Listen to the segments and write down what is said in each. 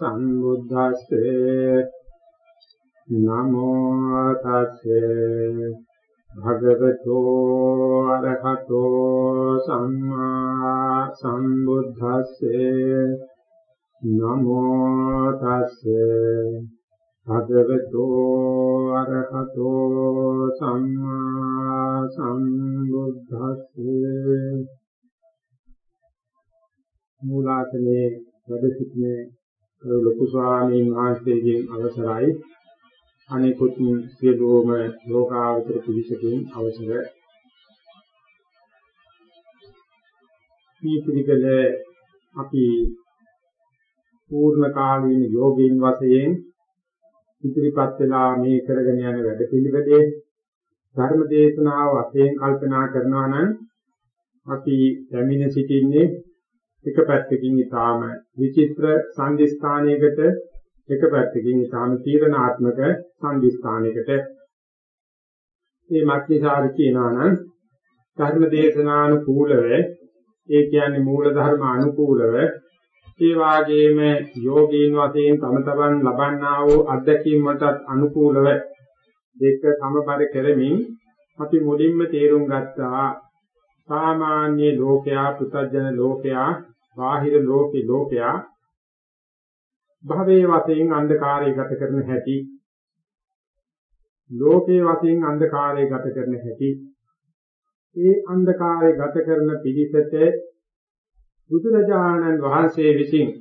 සම්බුද්දස්සේ නමෝ තස්සේ භගවතෝ අරහතෝ සම්මා සම්බුද්දස්සේ නමෝ තස්සේ භගවතෝ අරහතෝ සම්මා සම්බුද්දස්සේ. මූලාසනයේ වැඩ සිටින ලොකු ස්වාමීන් වහන්සේගෙන් අවසරයි. අනිකුත් සියලුම ලෝකාවතර පිළිසකින් අවසර. මේ පිළිගල අපි පූර්ණ කාලීන යෝගීන් වශයෙන් ඉදිරිපත් වෙලා මේ කරගෙන යන වැඩ පිළිවෙලේ ධර්ම දේශනාව වශයෙන් කල්පනා කරනවා නම් අපි පැමිණ සිටින්නේ එක පැත්තකින් ඊටාම විචිත්‍ර සංදිස්ථානයකට එක පැත්තකින් ඊටාම තීරණාත්මක සංදිස්ථානයකට. මේ මක්නිසාර කියනවා නම් ධර්ම දේශනානුකූලව ඒ කියන්නේ මූල ධර්ම අනුකූලව ඒ වාගේම යෝගීන් වශයෙන් තම තමන් ලබන්නා වූ අත්දැකීම් වලට අනුකූලව දෙක සමබර කරමින් අපි මුලින්ම තේරුම් ගත්තා සාමාන්‍ය ලෝකයා පුතජන ලෝකයා බාහිර ලෝකේ ලෝකයා භවයේ වශයෙන් අන්ධකාරය ගත කරන හැටි ලෝකයේ වශයෙන් අන්ධකාරය ගත කරන හැටි ඒ අන්ධකාරය ගත කරන පිළිසෙත බුදුරජාණන් වහන්සේ විසින්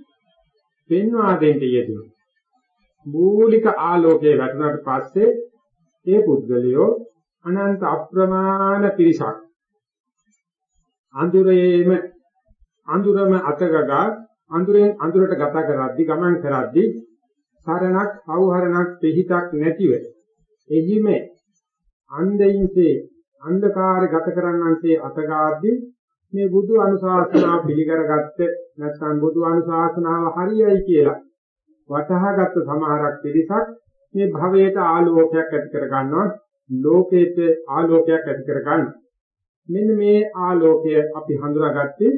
පෙන්වා දෙන්න යෙදුණු මූලික ආලෝකයේ වැටුණාට පස්සේ ඒ පුද්ගලයෝ අනන්ත අප්‍රමාණ පිරිසක්. අඳුරේම අඳුරම අතගගා අඳුරෙන් අඳුරට ගත කරද්දි ගමන් කරද්දි සරණක් අවහරණක් පිහිටක් නැතිව එහිම අන්ධයින්සේ අන්ධකාර ගත කරන්නන්සේ අතගාද්දි මේ බුදු අනුශාසනාව පිළිකරගත්ත නැත්නම් බුදු අනුශාසනාව හරියයි කියලා වටහාගත් සමහරක් පිරිසක් මේ භවයට ආලෝකයක් ඇති කර ගන්නවා ලෝකයට ආලෝකයක් ඇති කර ගන්නවා මෙන්න මේ ආලෝකය අපි හඳුනාගත්තේ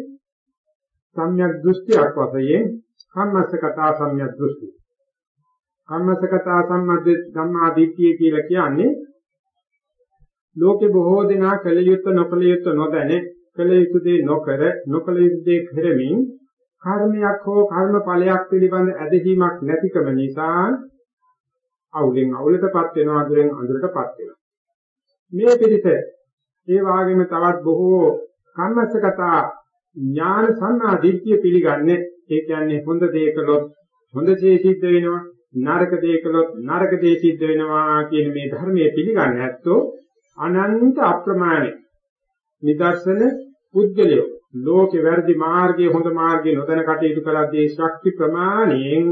සම්‍යක් දෘෂ්ටියක් වශයෙන් කම්මස්සකතා සම්‍යක් දෘෂ්ටි. කම්මස්සකතා සම්මද්ද ධම්මාදිට්ඨිය කියලා කියන්නේ ලෝකේ බොහෝ දෙනා කල යුත්තේ නොකල යුත්තේ නොදැන කල යුතු දේ නොකර නොකල යුතු දේ කරමින් කර්මයක් හෝ කර්මඵලයක් පිළිබඳ ඇදහිීමක් නැතිකම නිසා අවුලෙන් අවුලටපත් වෙනවා අඳුරෙන් අඳුරටපත් වෙනවා මේ පිළිස ඒ වාගේම තවත් බොහෝ කම්මස්සකතා ඥාන සම්මා දිට්ඨිය පිළිගන්නේ. ඒ කියන්නේ හොඳ දේ කළොත් හොඳ දේ සිද්ධ වෙනවා නරක දේ කළොත් නරක දේ සිද්ධ වෙනවා කියන මේ ධර්මයේ පිළිගන්නේ නැත්තෝ අනන්ත අප්‍රමාණ නිදර්ශන පුද්ගලයෝ. ලෝකේ වැරදි මාර්ගයේ හොඳ මාර්ගයේ නොදැන කටයුතු කළදී ශක්ති ප්‍රමාණයෙන්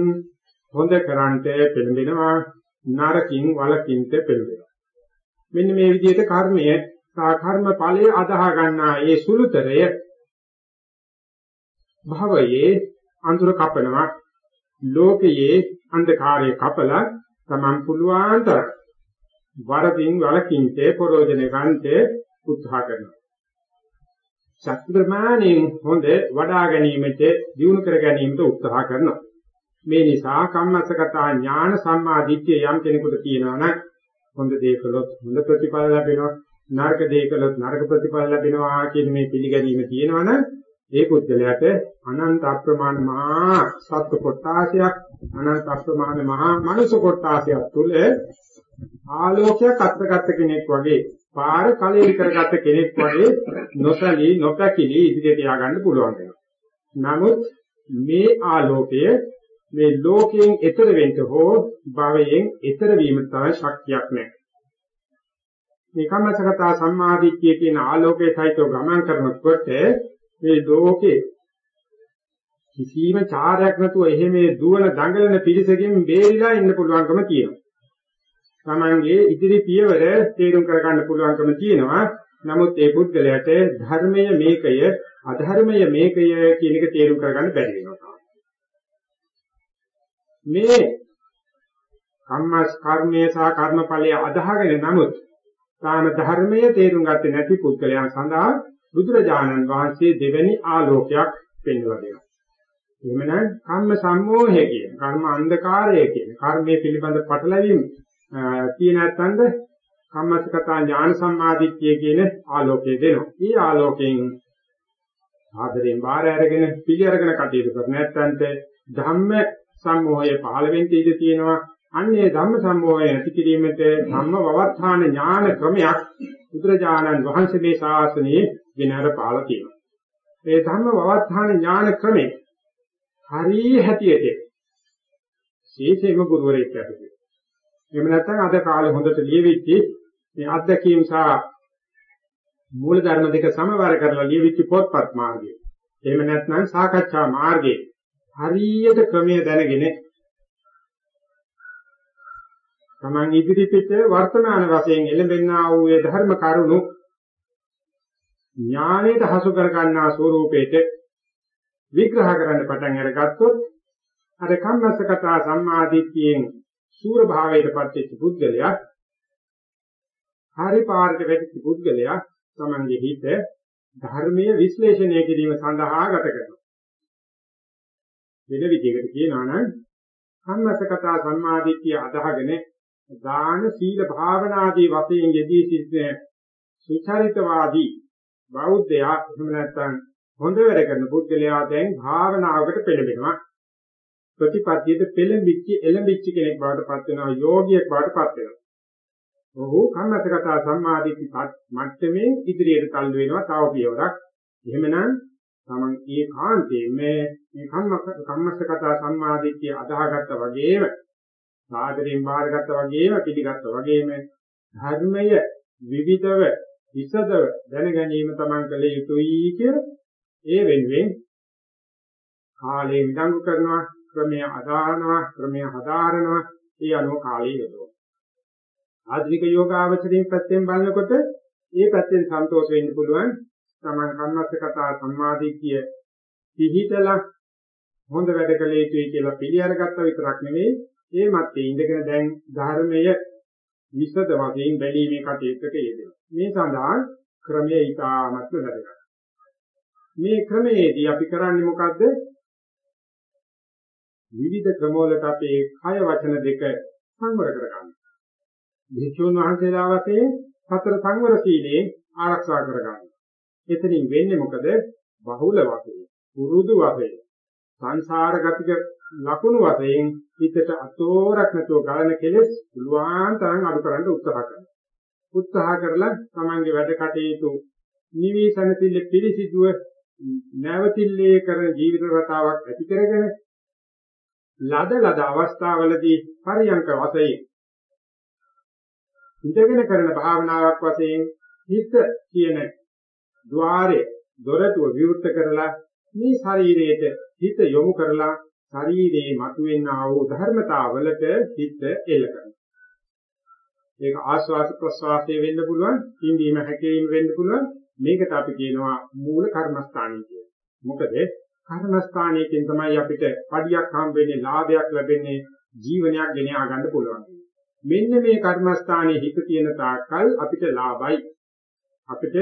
හොඳ කරන්ට පෙළඹෙනවා. නරකින් වලකින්ට පෙළඹෙනවා. මෙන්න මේ විදිහට කර්මය සහ කර්ම ඵලය අදාහ ගන්නා ඒ සුළුතරය භවයේ අඳුර කපනවා ලෝකයේ අන්ධකාරය කපලා තමන් පුළුවන් තරම් වරදින් වලකින්තේ ප්‍රෝජන ගන්නතේ උත්සාහ කරනවා. ශක්තිප්‍රමාණයෙන් හොඳ වඩා ගැනීමට දියුණු කර ගැනීමට උත්සාහ කරනවා. මේ නිසා කම්මස්සගතා ඥාන සම්මාදිට්ඨිය යම් කෙනෙකුට තියෙනවා නම් හොඳ දේ කළොත් හොඳ ප්‍රතිඵල ලැබෙනවා නරක දේ කළොත් නරක ප්‍රතිඵල ලැබෙනවා කියන මේ පිළිගැනීම තියෙනවා නම් ඒ පුද්ගලයාට අනන්ත අප්‍රමාණ මහා සත්ව කොටාසයක් අනන්ත අප්‍රමාණ මහා මනුෂ්‍ය කොටාසයක් තුල ආලෝකයක් අත්ගත කෙනෙක් වගේ පාර කලෙලි කරගත්ත කෙනෙක් වගේ නොසලී නොපැකිලි ඉදිරියට ය아가න්න පුළුවන් වෙනවා. නමුත් මේ ආලෝකය මේ ලෝකයෙන් එතර වෙන්න හෝ භවයෙන් එතර වීම තරම් ශක්තියක් නැහැ. මේ කම්මසගතා සම්මාදිට්ඨිය කියන ආලෝකයේ සහිතව ගමන් කරනකොට මේ ලෝකේ කිසිම චාරයක් නැතුව එහෙම දුවන දඟලන පිරිසකින් බේරිලා ඉන්න පුළුවන්කම තියෙනවා. තමන්ගේ ඉදිරි පියවර තේරුම් කරගන්න පුළුවන්කම තියෙනවා. නමුත් ඒ පුද්ගලයාට ධර්මය මේකය අධර්මය මේකය කියන එක තේරුම් කරගන්න බැරි වෙනවා. මේ කම්මස් කර්මයේ සහ කර්මඵලයේ අදහගෙන නමුත් කාම ධර්මයේ තේරුම් ගත්තේ නැති පුද්ගලයන් සඳහා බුදුරජාණන් වහන්සේ දෙවැනි ආලෝකයක් පෙන්වලා දෙනවා. එහෙමනම් කම්ම සම්මෝහය කියන කර්ම අන්ධකාරය කියන කර්මයේ පිළිබඳ පටලැවීම කියන නැත්නම්ද කම්මසකතා ඥාන සම්මාදිට්ඨිය කියන ආලෝකය දෙනවා. මේ ආලෝකයෙන් ආදරෙන් බාර අරගෙන පිළි අරගෙන කටයුතු කර නැත්නම්ද ධම්ම සම්මෝහය පහළ වෙන්න ඉඩ තියෙනවා. අන්නේ ධම්ම සම්මෝහය නැති කිරීමට ධම්ම වවර්ථාන ඥාන ක්‍රමයක් බුදුරජාණන් වහන්සේ මේ ශාසනයේ ගෙනහැර පාලා තියෙනවා. මේ ධම්ම වවර්ථාන ඥාන ක්‍රමේ හරිය හැටියට ශේෂේම ගුරුවරයෙක් ඇතුළේ. එහෙම නැත්නම් අද කාලේ හොඳට ලියවිච්ච මේ අත්දැකීම් සහ මූල ධර්ම දෙක සමවර කරලා ලියවිච්ච පොත්පත් මාර්ගය. එහෙම නැත්නම් සාකච්ඡා මාර්ගය හරියට ක්‍රමය දැනගෙන තමන් ඉදිරිපිට වර්තමාන වශයෙන් එළඹෙනා වූ ඒ ධර්ම කරුණු ඥානයට හසු කර ගන්නා ස්වરૂපයට විග්‍රහ කරන්න පටන් අරගත්තොත් අර කම්මස්සකතා සම්මාදිට්ඨියෙන් සූර භාවයට පත්වෙච්ච පුද්ගලයා හරි පාරට වැටිච්ච පුද්ගලයා තමන්ගේ හිත ධර්මීය විශ්ලේෂණය කිරීම සඳහා ගත කරනවා. වෙන විදිහකට කියනවා නම් සම්මතකතා සම්මාදිට්ඨිය අදහගෙන දාන සීල භාවනාදී වශයෙන් යෙදී සිටින සුචරිතවාදී බෞද්ධයා එහෙම නැත්නම් හොඳ වැඩ කරන පුද්ගලයා දැන් භාවනාවකට පෙළඹෙනවා. ප්‍රතිපත්තියට පෙළඹිච්ච එළඹිච්ච කෙනෙක් බවට පත් වෙනවා යෝගියෙක් බවට පත් වෙනවා. ඔහු කම්මතකතා සම්මාදිට්ඨි මට්ටමින් ඉදිරියට තල්ලු වෙනවා තව පියවරක්. එහෙමනම් තමන් ඒකාන්තයෙන් මේ මේ කම්ම කම්මස්සකතා සම්මාදිට්ඨිය අදාහගත්ත වගේම සාදරයෙන් බාරගත්ත වගේම පිළිගත්ත වගේම ධර්මය විවිධව විසදව දැන ගැනීම තමන් කළ යුතුයි කියලා ඒ වෙනුවෙන් කාලේ විඳංගු කරනවා ක්‍රමය අදාහනවා ක්‍රමය හදාරනවා ඒ අනුව කාලය යොදවනවා. ආධුනික යෝගාවචරයෙන් පැත්තෙන් බලනකොට ඒ පැත්තෙන් සන්තෝෂ වෙන්න පුළුවන් තමන් කන්නස්ස කතා සම්මාදිට්ඨිය පිහිටලා හොඳ වැඩ කළ යුතුයි කියලා පිළිඅරගත්ත විතරක් නෙවෙයි ඒ මැත්තේ ඉඳගෙන දැන් ධර්මය විසද වශයෙන් බැලීමේ කටයුත්තක යෙදෙනවා. මේ සඳහා ක්‍රමයේ ඊටාමත් වැදගත්. මේ ක්‍රමයේදී අපි කරන්නේ මොකද්ද? විවිධ ක්‍රමවලට අපේ කය වචන දෙක සංවර කරගන්න. භික්ෂුන් වහන්සේලා වශයෙන් සතර සංවර සීලයෙන් ආරක්ෂා කරගන්න. එතනින් වෙන්නේ මොකද? බහුල වශයෙන්, පුරුදු වශයෙන්, සංසාරගතික ලකුණු වශයෙන් හිතට අතෝරක් නැතුව ගලන කෙලෙස් පුළුවන් තරම් අඩු කරන්න උත්සාහ කරනවා. උත්සාහ කරලා තමන්ගේ වැඩ කටයුතු නිවිසනසිල්ල පිළිසිදුව නැවතිල්ලේ කරන ජීවිත රටාවක් ඇති කරගෙන ලද ලද අවස්ථාවලදී පරියංක වශයෙන් ඉඳගෙන කරන භාවනාවක් වශයෙන් හිත කියන ద్వාරය දොරටුව විවෘත කරලා මේ ශරීරයට හිත යොමු කරලා ශරීරයේ මතුවෙනා වූ ධර්මතාවලට හිත එල්ල කරනවා. ඒක ආස්වාද ප්‍රසවාසයේ වෙන්න පුළුවන්, පිම්බීම හැකීම වෙන්න පුළුවන්. මේකට අපි කියනවා මූල කර්මස්ථානයි කියලා. මොකද කර්මස්ථානයකින් තමයි අපිට පඩියක් හම් වෙන්නේ, ලාභයක් ලැබෙන්නේ, ජීවනයක් ගෙන ආගන්න පුළුවන්. මෙන්න මේ කර්මස්ථානයේ හිත තියෙන තාක්කල් අපිට ලාභයි. අපිට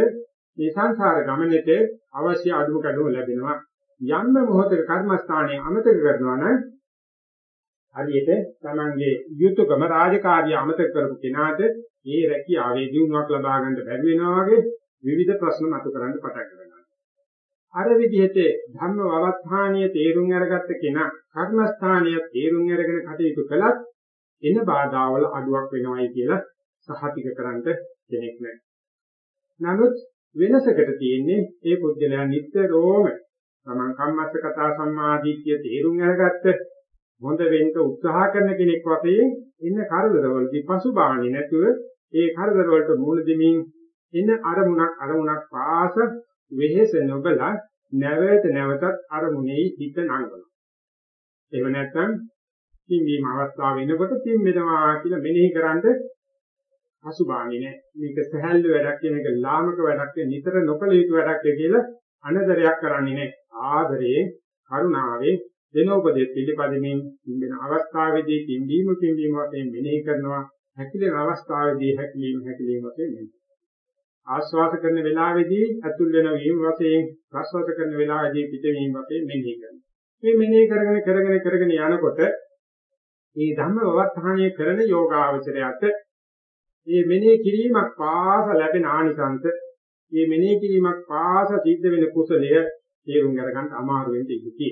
මේ සංසාර ගමනේට අවශ්‍ය අඩුම කඩුව ලැබෙනවා. යම්ම මොහොතක කර්මස්ථානයේ අමතක කරනවා නම් හරියට තමන්ගේ යුතුයකම රාජකාරිය අමතක කරපු කෙනාට ඒ රැකියාවේ දියුණුවක් ලබා ගන්න බැරි වෙනවා වගේ විවිධ ප්‍රශ්න මතු කරන්න පටන් ගන්නවා. අර විදිහට ධම්ම වවත්හානිය තේරුම් අරගත්ත කෙනා කර්මස්ථානිය තේරුම් අරගෙන කටයුතු කළත් එන බාධාවල අඩුවක් වෙනවයි කියලා සහතික කරන්න කෙනෙක් නැහැ. නමුත් වෙනසකට තියෙන්නේ ඒ පුද්ගලයා නිතරම තමන් කම්මස්ස කතා සම්මාදිට්ඨිය තේරුම් අරගත්ත හොඳ වෙන්න උත්සාහ කරන කෙනෙක් වශයෙන් ඉන්න කරදරවලදී පසුබාන්නේ නැතුව ඒ කරදර වලට මූල දෙමින් ඉන්න අරමුණක් අරමුණක් පාස වෙහෙස නොබලා නැවත නැවතත් අරමුණේ හිත නංගනවා. එහෙම නැත්නම් පින්වීම අවස්ථාව වෙනකොට පින්වෙනවා කියලා මෙනෙහි කරන්ද පසුබාන්නේ නැහැ. මේක සහැල්ලු වැඩක් කියන එක ලාමක වැඩක් නිතර නොකළ යුතු වැඩක් කියලා අනදරයක් කරන්නේ නැහැ. ආදරේ කරුණාවේ දෙනෝපදෙස් පිළිපදමින් ඉන්න අවස්ථාවේදී පින්වීම පින්වීම වශයෙන් මෙනෙහි කරනවා. හැකිලෙන අවස්ථාවේදී හැකිලීම හැකිලීම වශයෙන් මෙනෙහි ආස්වාද කරන වෙලාවේදී අතුල් වෙන වීම වශයෙන් ප්‍රස්වාද කරන වෙලාවේදී පිටවීම වශයෙන් මෙනෙහි කරනවා. මේ මෙනෙහි කරගෙන කරගෙන කරගෙන යනකොට මේ ධම්ම වවත්හානිය කරන යෝගාවචරයට මේ මෙනෙහි කිරීමක් පාස ලැබෙන ආනිසංස මේ මෙනෙහි කිරීමක් පාස සිද්ධ වෙන කුසලය තේරුම් ගන්න අමාරු වෙන්න ඉතියි.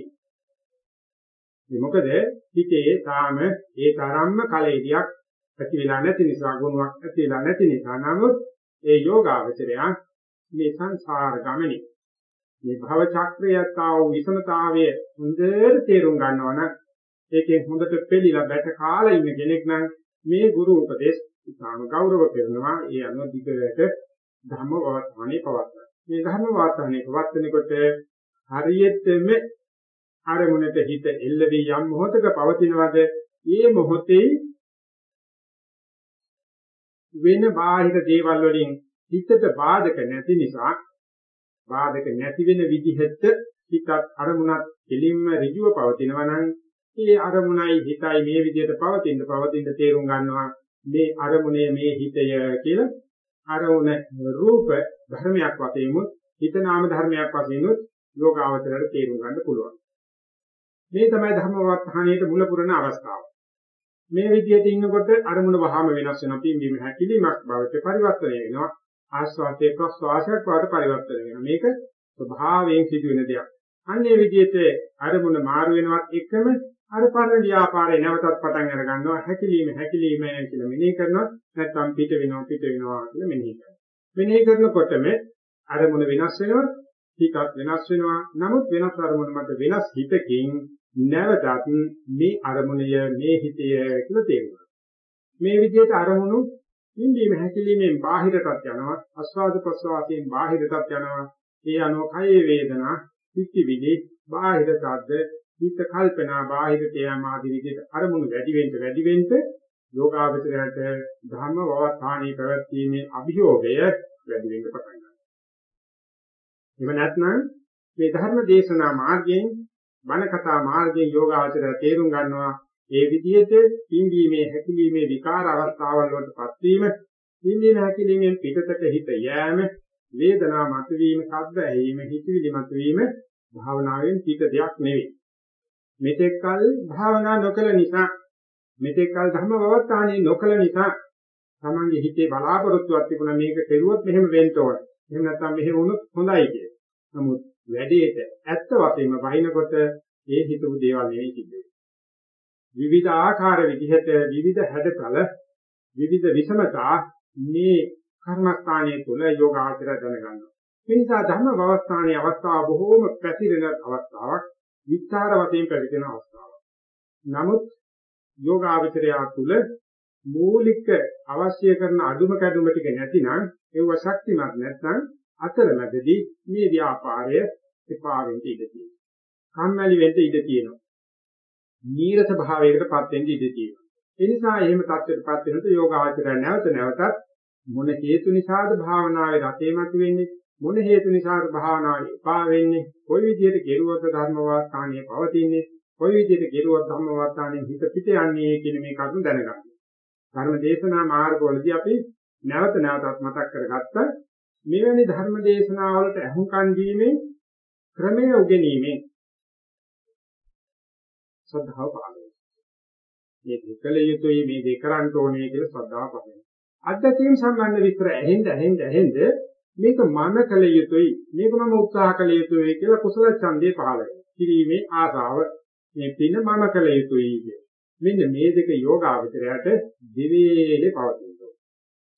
මේ මොකද හිතේ තාම ඒ තරම්ම කලෙදියක් ඇති වෙලා නැති නිසා ගුණයක් ඇති වෙලා නැති නිසා නමුත් ඒ යෝගාවචරය මේ සංසාර ගමනේ මේ භව චක්‍රයතා වූ විසමතාවය හොඳට තේරුම් ගන්නවා නම් ඒකෙන් හොඳට පෙළිලා බැට කාලා ඉන්න කෙනෙක් නම් මේ ගුරු උපදේශ ඉතාම ගෞරව කරනවා ඒ අනුව දිගට ධර්ම වාර්තාණේ පවත්වනවා මේ ධර්ම වාර්තාණේ පවත්වනකොට හරියටම අරමුණට හිත එල්ල වී යම් මොහොතක පවතිනවද ඒ මොහොතේ වෙන බාහිර දේවල් වලින් හිතට බාධක නැති නිසා බාධක නැති වෙන විදිහට හිතත් අරමුණත් දෙලින්ම ඍජුව පවතිනවා නම් ඒ අරමුණයි හිතයි මේ විදිහට පවතින පවතින තේරුම් ගන්නවා මේ අරමුණේ මේ හිතය කියලා. අරමුණ රූප ධර්මයක් වශයෙන් හිත නාම ධර්මයක් වශයෙන් යෝගාවචරයට තේරුම් ගන්න පුළුවන් මේ තමයි ධර්මවත්හානියට මුල පුරන අවස්ථාව මේ විදිහට ඉන්නකොට අරමුණ වහාම වෙනස් වෙනවා. පින්වීම හැකිලිමක් බවට පරිවර්තනය වෙනවා. ආස්වාදයේ ප්‍රස්වාසයක් බවට පරිවර්තනය වෙනවා. මේක ස්වභාවයෙන් සිදුවෙන දෙයක්. අන්නේ විදිහට අරමුණ මාරු වෙනවත් එකම අර පරණ ව්‍යාපාරේ නැවතත් පටන් අර ගන්නවා. හැකිලිම හැකිලිම කියලා මෙනෙහි කරනවා. නැත්නම් පිට වෙනවා පිට වෙනවා කියලා මෙනෙහි කරනවා. මෙනෙහි කරනකොටම අරමුණ වෙනස් වෙනවා. හිතත් වෙනස් වෙනවා. නමුත් වෙනස් අරමුණ මත වෙනස් හිතකින් නැවතත් මේ අරමුණය මේ හිතය කියලා තේරුණා. මේ විදිහට අරමුණු ඉන්දීම හැකිලිමෙන් බාහිරටත් යනවා ආස්වාද ප්‍රසවාසයෙන් බාහිරටත් යනවා ඒ අනුව කය වේදනා පිටිවිලි බාහිර සද්ද හිත කල්පනා බාහිරට යෑම ආදී විදිහට අරමුණු වැඩි වෙන්න වැඩි වෙන්න යෝගාවචරයට ධර්ම වවස්ථානී පැවැත්ීමේ අභියෝගය වැඩි වෙන්න පටන් ගන්නවා. එහෙම නැත්නම් මේ ධර්ම දේශනා මාර්ගයෙන් බණ කතා මාර්ගයේ යෝගාචරය තේරුම් ගන්නවා. ඒ විදිහට පිම්බීමේ හැකිලීමේ විකාර අවස්ථාවල් වලටපත් වීම පිම්බීම හැකිලීමෙන් පිටතට හිත යෑම වේදනා මතුවීම ශබ්ද ඇහිීම හිතවිලි මතුවීම භාවනාවෙන් පිට දෙයක් නෙවෙයි. මෙතෙක්කල් භාවනා නොකළ නිසා මෙතෙක්කල් ධර්ම වවත්තානේ නොකළ නිසා තමන්ගේ හිතේ බලාපොරොත්තුවක් තිබුණා. මේක කෙරුවොත් මෙහෙම වෙන්න ඕන. එහෙම නැත්නම් මෙහෙම වුණොත් හොඳයි කියලා. නමුත් වැඩේට ඇත්ත වශයෙන්ම වහිනකොට ඒ හිතපු දේවල් නෙවෙයි සිද්ධ වෙන්නේ. විවිධ ආකාර විදිහට විවිධ හැඩතල විවිධ විෂමතා මේ කර්මස්ථානයේ තුල යෝගාචර දැනගන්නවා. මේ නිසා ධර්ම වවස්ථානයේ අවස්ථාව බොහෝම පැතිරෙන අවස්ථාවක්, විස්තර වශයෙන් පැතිරෙන අවස්ථාවක්. නමුත් යෝගාචරය තුල මූලික අවශ්‍ය කරන අදුම කැඩුම ටික නැතිනම් ඒව ශක්තිමත් නැත්නම් අතරමැදදී මේ ව්‍යාපාරය එපා වෙන්න ඉඩ තියෙනවා. කම්මැලි වෙන්න ඉඩ තියෙනවා. නීරස භාවයකටපත් වෙන්න ඉඩ තියෙනවා. ඒ නිසා එහෙම තත්ත්වයකටපත් වෙනකොට යෝගාචරය නැවත නැවතත් මොන හේතු නිසාද භාවනාවේ රතේ මත වෙන්නේ මොන හේතු නිසාද භාවනාවේ එපා වෙන්නේ කොයි විදිහට කෙරුවොත් ධර්ම වාස්තානිය පවතින්නේ කොයි විදිහට කෙරුවොත් ධර්ම වාස්තානිය හිත පිට යන්නේ කියන මේ කරුණු දැනගන්න. ධර්ම දේශනා මාර්ගවලදී අපි නැවත නැවතත් මතක් කරගත්තා මෙවැනි ධර්ම දේශනාවලට අහුම්කන් දීමෙන් ක්‍රමයේ උගෙනීමෙන් ශ්‍රද්ධාව පහළ වෙනවා. මේ දෙකල යුතුයි මේ දෙක කරන්න ඕනේ කියලා ශ්‍රද්ධාව පහළ වෙනවා. අධ්‍යක්ීම් සම්බන්ධ විස්තර ඇහෙන්න ඇහෙන්න ඇහෙන්න මේක මම කළ යුතුයි මේක මම උත්සාහ කළ යුතුයි කියලා කුසල ඡන්දේ පහළ වෙනවා. කිරීමේ ආසාව මේ පින මම කළ යුතුයි කිය. මෙන්න මේ දෙක යෝගාවචරයට දිවේලේ පවතිනවා.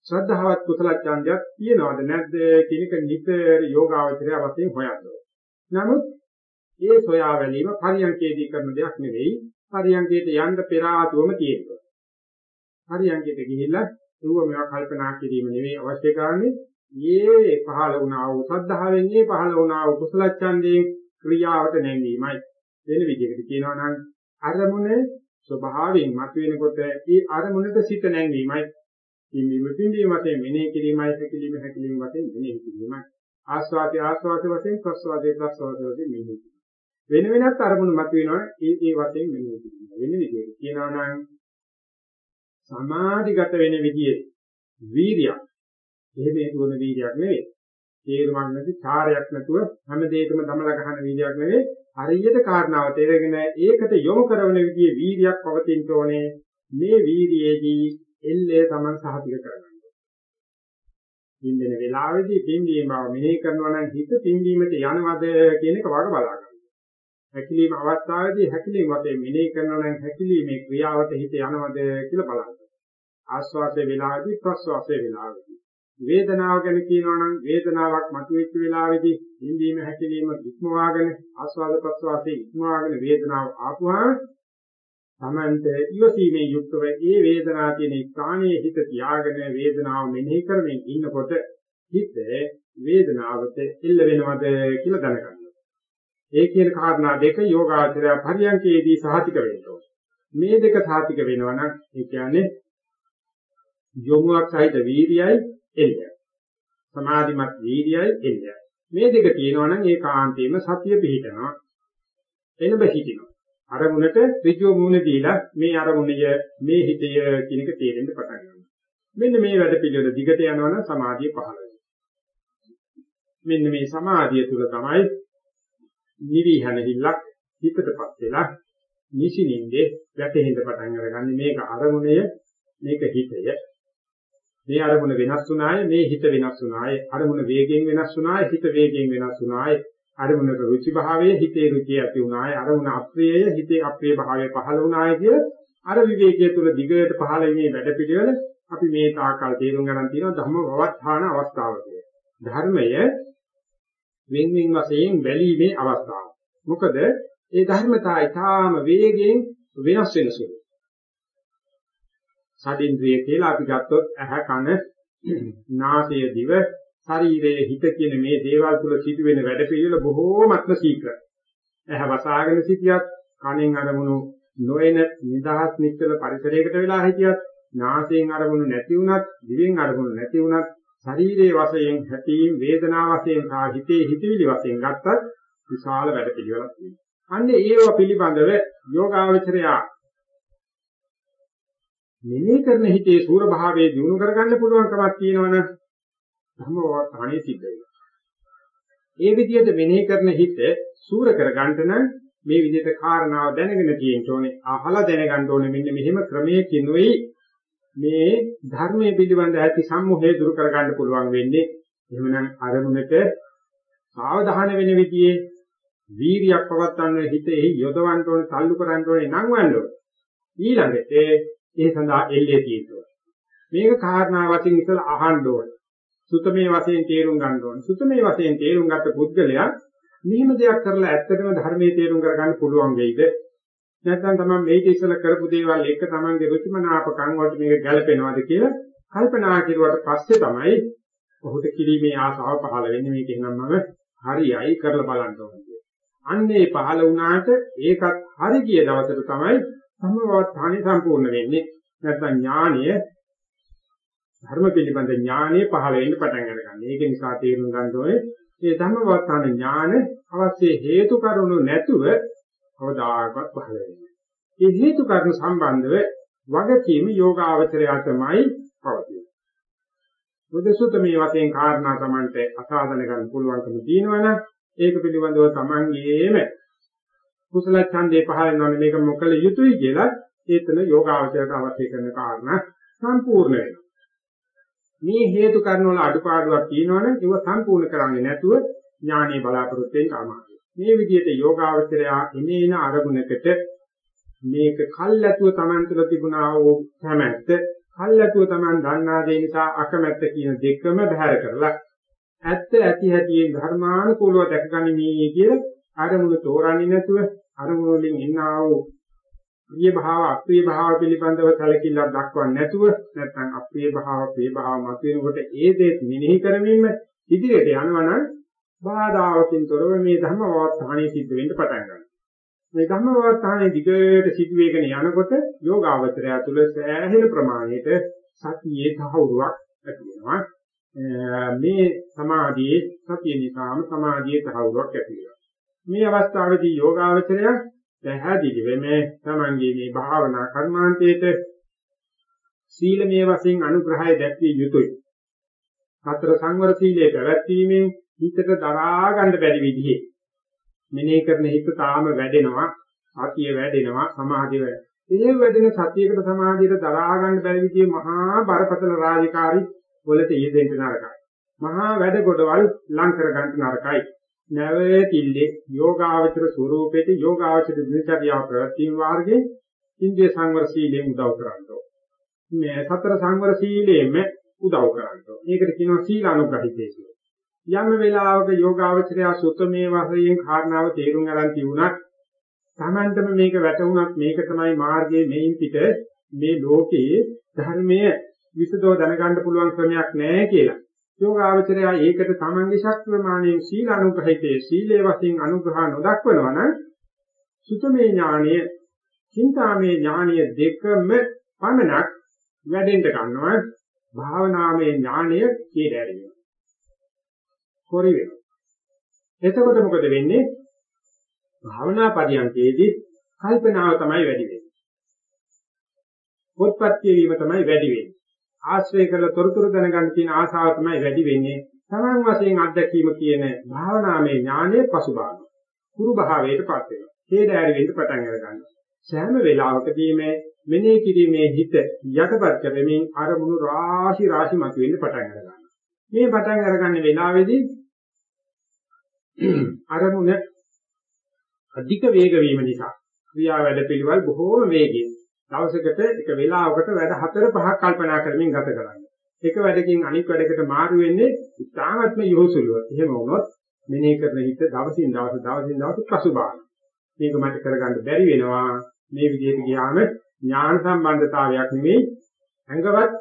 ශ්‍රද්ධාවත් කුසල ඡන්දයක් තියනවද නැද්ද කියන එක නිතර යෝගාවචරය වශයෙන් හොයනවා. නමුත් ඒ සොයා බැලීම පරියන්කේදී කරන දෙයක් නෙවෙයි. පරියන්කේට යන්න පෙර ආතුවම තියෙනවා. පරියන්කේට ගිහිල්ලා ඌව මේවා කල්පනා කිරීම නෙවෙයි අවශ්‍ය කරන්නේ. මේ පහළ වුණා වූ සද්ධාවෙන් මේ පහළ වුණා වූ කුසල ඡන්දයෙන් ක්‍රියාවට නැංවීමයි. වෙන විදිහකට කියනවා නම් අරමුණ ස්වභාවයෙන් මතුවෙනකොට ඒ අරමුණට සිත නැංවීමයි. පිම්බීම පිම්බීම වශයෙන් මෙනෙහි කිරීමයි හැකිලිම හැකිලිම වශයෙන් මෙනෙහි කිරීමයි. ආස්වාදයේ ආස්වාද වශයෙන් ප්‍රස්වාදයේ ප්‍රස්වාද වශයෙන් මෙනෙහි කිරීම. වෙන වෙනත් අරමුණු මතුවෙනවා ඒ ඒ වශයෙන් මෙනෙහි කිරීම. වෙන විදිහට කියනවා නම් සමාධිගත වෙන විදිහේ වීර්යයක් එහෙම හේතුවන වීර්යයක් නෙවෙයි. තේරුමක් නැති චාරයක් නැතුව හැම දෙයකම දමලා ගන්න වීර්යයක් නෙවෙයි. හරියට කාරණාව තේරගෙන ඒකට යොමු කරන විදිහේ වීර්යයක් පවතින්න ඕනේ. මේ වීර්යයේදී එල්ලේ Taman සහතික කරගන්න. පින්දෙන වෙලාවේදී පින්වීම බව මෙනෙහි කරනවා නම් හිත පින්වීමට යනවද කියන එක වග බලා ගන්න. හැකිලිම අවස්ථාවේදී හැකිලිම වශයෙන් මෙනෙහි කරනවා නම් හැකිලිමේ ක්‍රියාවට හිත යනවද කියලා බලන්න. ආස්වාදයේ වෙලාවේදී ප්‍රස්වාසයේ වෙලාවේදී වේදනාව ගැන කියනවා නම් වේදනාවක් මතුවෙච්ච වෙලාවේදී ඉන්දීම හැකිලිම ඉක්මවාගෙන ආස්වාද ප්‍රස්වාසයේ ඉක්මවාගෙන වේදනාව ආපුවා තමන්ට ඉවසීමේ යුක්තව ඒ වේදනාව කියන ස්ථානයේ හිත තියාගෙන වේදනාව මෙනෙහි කරමින් ඉන්නකොට හිත වේදනාවට එල්ල වෙනවද කියලා දැනගන්න. ඒ කියන කාරණා දෙක යෝගාචරය පරියන්කේදී සාහිතික වෙනවා. මේ දෙක සාහිතික වෙනවා නම් ඒ කියන්නේ යොමුවක් සහිත වීර්යයයි එළිය. සමාධිමත් වීර්යයයි එළිය. මේ දෙක තියෙනවා නම් ඒකාන්තයෙන්ම සතිය පිහිටනවා. එළඹ සිටිනවා. අරමුණට ඍජුව මුණ දීලා මේ අරමුණය මේ හිතය කියන එක තේරෙන්න පටන් ගන්නවා. මෙන්න මේ වැඩ පිළිවෙල දිගට යනවා නම් සමාධිය පහළ වෙනවා. මෙන්න මේ සමාධිය තුල තමයි නිවිහනහිල්ලක් හිතටපත් වෙලා නිසිනින්දේ වැටෙන්න පටන් අරගන්නේ මේක අරමුණය මේක හිතය මේ අරමුණ වෙනස් වුණාය මේ හිත වෙනස් වුණාය අරමුණ වේගයෙන් වෙනස් වුණාය හිත වේගයෙන් වෙනස් වුණාය අරමුණක රුචි භාවය හිතේ රුචිය ඇති වුණාය අරමුණ අප්‍රියය හිතේ අප්‍රිය භාවය පහළ වුණාය කිය අර විවේකයේ තුල දිගට පහළ වීමේ වැඩ පිළිවෙල අපි මේ තාකල් තේරුම් ගන්න තියෙනවා ධම්ම වවත්තාන අවස්ථාව කියලා. ධර්මය වෙන් වෙන් වශයෙන් බැලීමේ අවස්ථාව. මොකද ඒ ධර්මතා ඊටාම වේගයෙන් වෙනස් වෙන සුළු. සදින්ද්‍රිය කියලා අපි ගත්තොත් ඇහ කන නාසය දිව ශරීරයේ හිත කියන මේ දේවල් තුල සිදුවෙන වැඩ පිළිවෙල බොහෝමත්ම ශීඝ්‍රයි. ඇහ වසාගෙන සිටියත් කනෙන් අරමුණු නොයන නිදහස් නිශ්චල පරිසරයකට වෙලා හිටියත් නාසයෙන් අරමුණු නැති වුණත් දිවෙන් අරමුණු නැති වුණත් ශරීරයේ වශයෙන් හැපීම් වේදනා වශයෙන් සහ හිතේ හිතවිලි වශයෙන් ගත්තත් විශාල වැඩ පිළිවෙලක් තියෙනවා. අන්නේ ඒව පිළිබඳව යෝගාවචරයා මෙනෙහි කරන හිතේ සූර භාවයේ දිනු කරගන්න පුළුවන්කමක් තියෙනවනම් ධර්මවත්හානිය සිද්ධ වෙනවා. ඒ විදිහට මෙනෙහි කරන හිත සූර කරගන්න නම් මේ විදිහට කාරණාව දැනගෙන තියෙන්න ඕනේ. අහලා දැනගන්න ඕනේ මෙන්න මෙහෙම ක්‍රමයකිනුයි මේ ධර්මයේ පිළිබඳ ඇති සම්මෝහය දුරු කරගන්න පුළුවන් වෙන්නේ. එහෙමනම් අරමුණට සාවධාන වෙන විදිහේ වීරියක් පවත්වන්න හිතෙහි යොදවන්න ඕනේ, තල්ලු කරන්න ඕනේ, නංවන්න ඕනේ. ඊළඟට ඒ සඳහා එල්ලේ තියෙනවා. මේක කාරණා වශයෙන් ඉතලා අහන්න ඕනේ. සුතමේ වශයෙන් තේරුම් ගන්න ඕනේ. සුතමේ වශයෙන් තේරුම් ගත්ත පුද්ගලයා මෙහෙම දෙයක් කරලා ඇත්තටම ධර්මයේ තේරුම් කරගන්න පුළුවන් වෙයිද? නැත්නම් තමයි මේක ඉස්සලා කරපු දේවල් එක තමන්ගේ රුචිමනාපකම් වලට මේක ගැලපෙනවද කියලා කල්පනා කරුවාට පස්සේ තමයි ඔහුට කිරීමේ ආසාව පහළ වෙන්නේ මේක එහෙනම් මම හරියයි කරලා බලන්න ඕනේ. අන්නේ පහළ වුණාට ඒකත් හරි ගිය දවසට තමයි සම්මවත්හානි සම්පූර්ණ වෙන්නේ. නැත්නම් ඥානය ධර්ම පිළිබඳ ඥානය පහළ වෙන්න පටන් ගන්නවා. ඒක නිසා තේරුම් ගන්න ඕනේ මේ ධම්මවත්හාන ඥාන අවශ්‍ය හේතු කරුණු නැතුව කවදාකවත් පහළ වෙන්නේ. මේ හේතු කරුණු සම්බන්ධව වගකීම යෝගාවචරයටමයි පවතින්නේ. බුදුසුත මේ වශයෙන් කාරණා Tamante අසාධන ගන්න පුළුවන්කම තියෙනවනම් ඒක පිළිබඳව Tamangeම කුසල ඡන්දේ පහළ වෙනවනේ මේක මොකල යුතුයි කියලා ඒතන යෝගාවචරයට අවශ්‍ය කරන කාරණා සම්පූර්ණ වෙනවා. මේ හේතු කාරණ වල අඩුපාඩුවක් තියෙනවනම් ඒව සම්පූර්ණ කරන්නේ නැතුව ඥානීය බලාපොරොත්තුෙන් කාමාවයි. මේ විදිහට යෝගාවචරය එනේන අරමුණකට මේක කල්ැතුව Taman තුළ තිබුණා වූ කැමැත්ත කල්ැතුව Taman දන්නා දේ නිසා අකමැත්ත කියන දෙකම බැහැර කරලා ඇත්ත ඇති හැටියෙන් ධර්මානුකූලව දැකගනිමි කියලා අරමුණ තෝරන්නේ නැතුව අරමුණ වලින් එන්නා වූ ප්‍රිය භාව අප්‍රිය භාව පිළිබඳව සැලකිල්ලක් දක්වන්නේ නැතුව නැත්නම් අප්‍රිය භාව ප්‍රිය භාව මත වෙනකොට ඒ දේ මෙනෙහි කරමින්ම ඉදිරියට යනවනම් බාධාවකින් තොරව මේ ධර්ම වවත්තාණේ සිද්ධ වෙන්න පටන් ගන්නවා. මේ ධර්ම වවත්තාණේ දිගට සිදු වෙගෙන යනකොට යෝගාවචරය තුළ සෑහෙන ප්‍රමාණයට සතියේ තහවුරුවක් ඇති වෙනවා. මේ සමාධියේ සතිය නිසාම සමාධියේ තහවුරුවක් ඇති වෙනවා. මේ අවස්ථාවේදී යෝගාවචරය පැහැදිලිවම තමන්ගේ මේ භාවනා කර්මාන්තයේට සීලමය වශයෙන් අනුග්‍රහය දැක්විය යුතුයි. සතර සංවර සීලයේ පැවැත්වීමෙන් හිතට දරා ගන්න බැරි විදිහේ මෙනෙහි කරන හිත තාම වැඩෙනවා, සතිය වැඩෙනවා, සමාධිය වැඩෙනවා. ඒ වැඩෙන සතියකට සමාධියට දරා ගන්න බැරි විදිහේ මහා බරපතල රාජකාරී වලට යෙදෙන්න නරකයි. මහා වැඩ ගොඩවල් ලං කර ගන්න නරකයි. නැවතිල්ලේ යෝගාවචර ස්වરૂපේට යෝගාවචර දිනචර්යාව ප්‍රවැත්වීම වාර්ගයේ ඉන්ද්‍රිය සංවර සීලයෙන් උදව් කරනවා. මේ සතර සංවර සීලයෙන්ම උදව් කරනවා. මේකට කියනවා සීලානුග්‍රහිතය කියලා. යම් වෙලාවක යෝගාවචරය සුතමේ වශයෙන් කාරණාව තේරුම් ගන්න තියුණත් Tamanටම මේක වැටුණත් මේක තමයි මාර්ගයේ මේන් පිට මේ ලෝකයේ ධර්මයේ විසදව දැනගන්න පුළුවන් ක්‍රමයක් නැහැ කියලා. යෝගාවචරය ඒකට තමන්ගේ ශක්ති ප්‍රමාණයෙන් සීල අනුග්‍රහිතේ සීලේ වශයෙන් අනුග්‍රහ නොදක්වනවා නම් සුතමේ ඥානීය චින්තාමේ ඥානීය දෙකම පමණක් වැඩෙන්න ගන්නවා භාවනාමේ ඥානීය කීදැරිය. හොරි වෙනවා. එතකොට මොකද වෙන්නේ? භාවනා පරියන්කේදී කල්පනාව තමයි වැඩි වෙන්නේ. පොත්පත් කියවීම තමයි වැඩි වෙන්නේ. ආශ්‍රය කරලා තොරතුරු දැනගන්න තියෙන ආසාව තමයි වැඩි වෙන්නේ. තමන් වශයෙන් අත්දැකීම කියන භාවනාමය ඥානයේ පසුබාහන. කුරු භාවයටපත් වෙනවා. හේදෑරි වෙන්න පටන් අරගන්නවා. සෑම වෙලාවකදීම මෙනෙහි කිරීමේ හිත යටපත් කරමින් අරමුණු රාශි රාශි මතුවෙන්න පටන් අරගන්නවා. මේ පටන් අරගන්න වෙලාවේදී අරමුණ අධික වේග වීම නිසා ක්‍රියා වැඩ පිළිවෙල බොහෝම වේගයෙන් දවසකට එක වෙලාවකට වැඩ හතර පහක් කල්පනා කරමින් ගත කරන්නේ. එක වැඩකින් අනිත් වැඩකට මාරු වෙන්නේ ඉතාමත්ම යොහුසුලුව. එහෙම වුණොත් මෙනෙහි කරන හිත දවසින් දවස දවසින් දවස පසුබාන. මේක මට කරගන්න බැරි වෙනවා. මේ විදිහට ගියාම ඥාන සම්බන්ධතාවයක් නෙමෙයි අංගවත්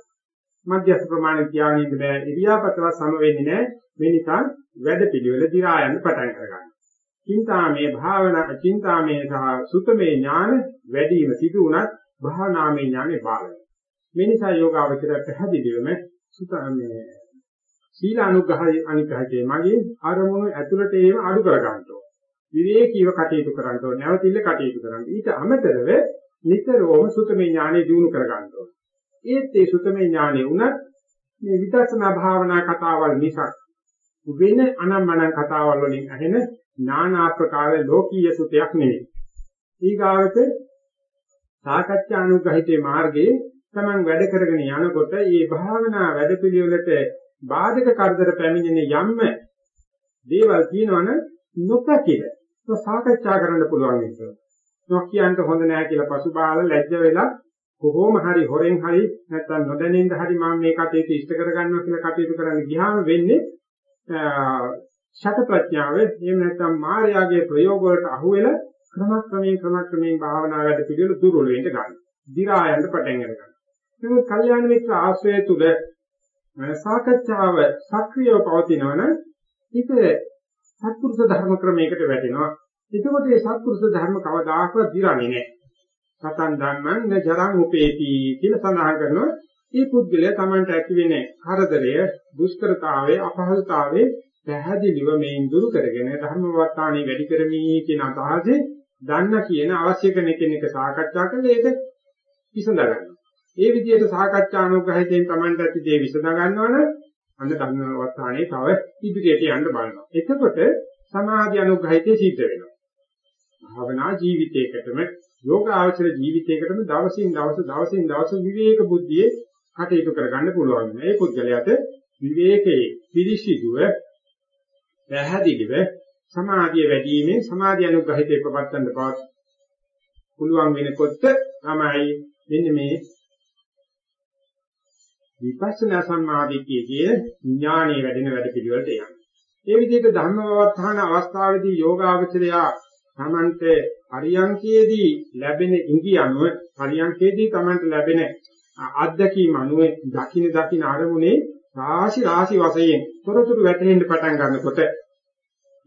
මධ්‍යස්ථ ප්‍රමාණය තියාගෙන ඉන්න බෑ. ඉරියාපතවත් සම වෙන්නේ නැහැ. මේ නිසා වැඩ පිළිවෙල දි รา යන්න පටන් ගන්නවා. චින්තාමේ භාවනා චින්තාමේ සහ සුතමේ ඥාන වැඩි වීම සිදු වුණත් භාවනාමය ඥානෙ බාලයි. මේ නිසා යෝගාවචරය පැහැදිලිවම සුතමේ සීලානුග්‍රහය අනිග්‍රහයේ මගේ අරමුණු ඇතුළට ඒව අඩු කර ගන්නවා. විවේකීව කටයුතු කරන්න ඕනේ. නැවතිල්ල කටයුතු කරන්න. ඊට අමතරව නිතරම සුතමේ ඥානෙ දිනු කර ගන්න ඕනේ. ඒත් ඒ සුතමේ ඥානෙ උනත් මේ විදර්ශනා භාවනා කතාවල් නිසා වෙන අනම්මන කතාවල් වලින් ඇහෙන নানা ආකාර ලෝකීය සුතයක් නෙවෙයි. ඊගාවට සාකච්ඡා අනුග්‍රහිතේ මාර්ගයේ තමන් වැඩ කරගෙන යනකොට මේ භාවනා වැඩපිළිවෙලට බාධක කරදර පැමිණෙන යම්ම දේවල් කියනවනම් නොපැකිල සාකච්ඡා කරන්න පුළුවන් ඒක. නොකියන්ට හොඳ නෑ කියලා පසුබාල ලැජ්ජ වෙලා කොහොම හරි හොරෙන් හරි නැත්නම් නොදැනෙන්න හරි මම මේ කටයුතු ඉෂ්ට කරගන්නවා කියලා කටයුතු කරන්න ගියාම වෙන්නේ ශත ප්‍රඥාවේ එහෙම නැත්නම් මායාවේ ප්‍රයෝග වලට අහුවෙලා ක්‍රමක්‍රමයෙන් ක්‍රමක්‍රමයෙන් භාවනා වැඩ පිළිවෙල දුර්වල වෙන්න ගන්නවා. දිරා යන්න පටන් ගන්නවා. නමුත් කල්යාණ මිත්‍ර ආශ්‍රය තුල සාකච්ඡාව සක්‍රියව පවතිනවනම් හිත සත්පුරුෂ ධර්ම ක්‍රමයකට වැටෙනවා. එතකොට මේ සත්පුරුෂ ධර්ම කවදාකවත් දිරන්නේ නැහැ. සතන් ධම්මං න ජරං උපේති කියලා සඳහන් කරනවා. මේ පුද්ගලයා Tamanට ඇති වෙන්නේ හරදරය, දුෂ්කරතාවයේ, අපහසුතාවයේ පැහැදිලිව මේන් දුරු කරගෙන ධර්මවත්තාණි වැඩි කරමි කියන අදහසේ දන්න කියන අවශ්‍ය කෙන කෙනෙක් සාකච්ඡා කරලා ඒක විසඳා ගන්නවා. ඒ විදිහට සාකච්ඡා අනුග්‍රහයෙන් Tamanට ඇති දේ විසඳා ගන්නවනම් අන්න ධර්මවත්තාණේ තව ඉදිරියට යන්න බලනවා. එතකොට සමාධි අනුග්‍රහිතේ සිද්ධ වෙනවා. භාවනා ජීවිතයකටම යෝග ආචර ජීවිතයකටම දවසින් දවස දවසින් දවස විවේක බුද්ධියේ කටයුතු කරගන්න පුළුවන්. මේ පුද්ගලයාට විවේකයේ පිරිසිදුව පැහැදිලිව සමාධිය වැඩි වීමෙන් සමාධි අනුග්‍රහිතේ ප්‍රපත්තන්න පවත් පුළුවන් වෙනකොට තමයි මෙන්න මේ විපස්සනා සම්මාදිකයේ ඥානෙ වැඩෙන වැඩ පිළිවෙලට යන්නේ. ඒ විදිහට ධර්මවත්තාන අවස්ථාවේදී යෝගාවචරයා තමන්ට පරියන්කේදී ලැබෙන ඉඟි අනුව පරියන්කේදී තමන්ට ලැබෙන අත්දැකීම් අනුව දකින දකින අරමුණේ රාශි රාශි වශයෙන් තොරතුරු වැටෙන්න පටන් ගන්නකොට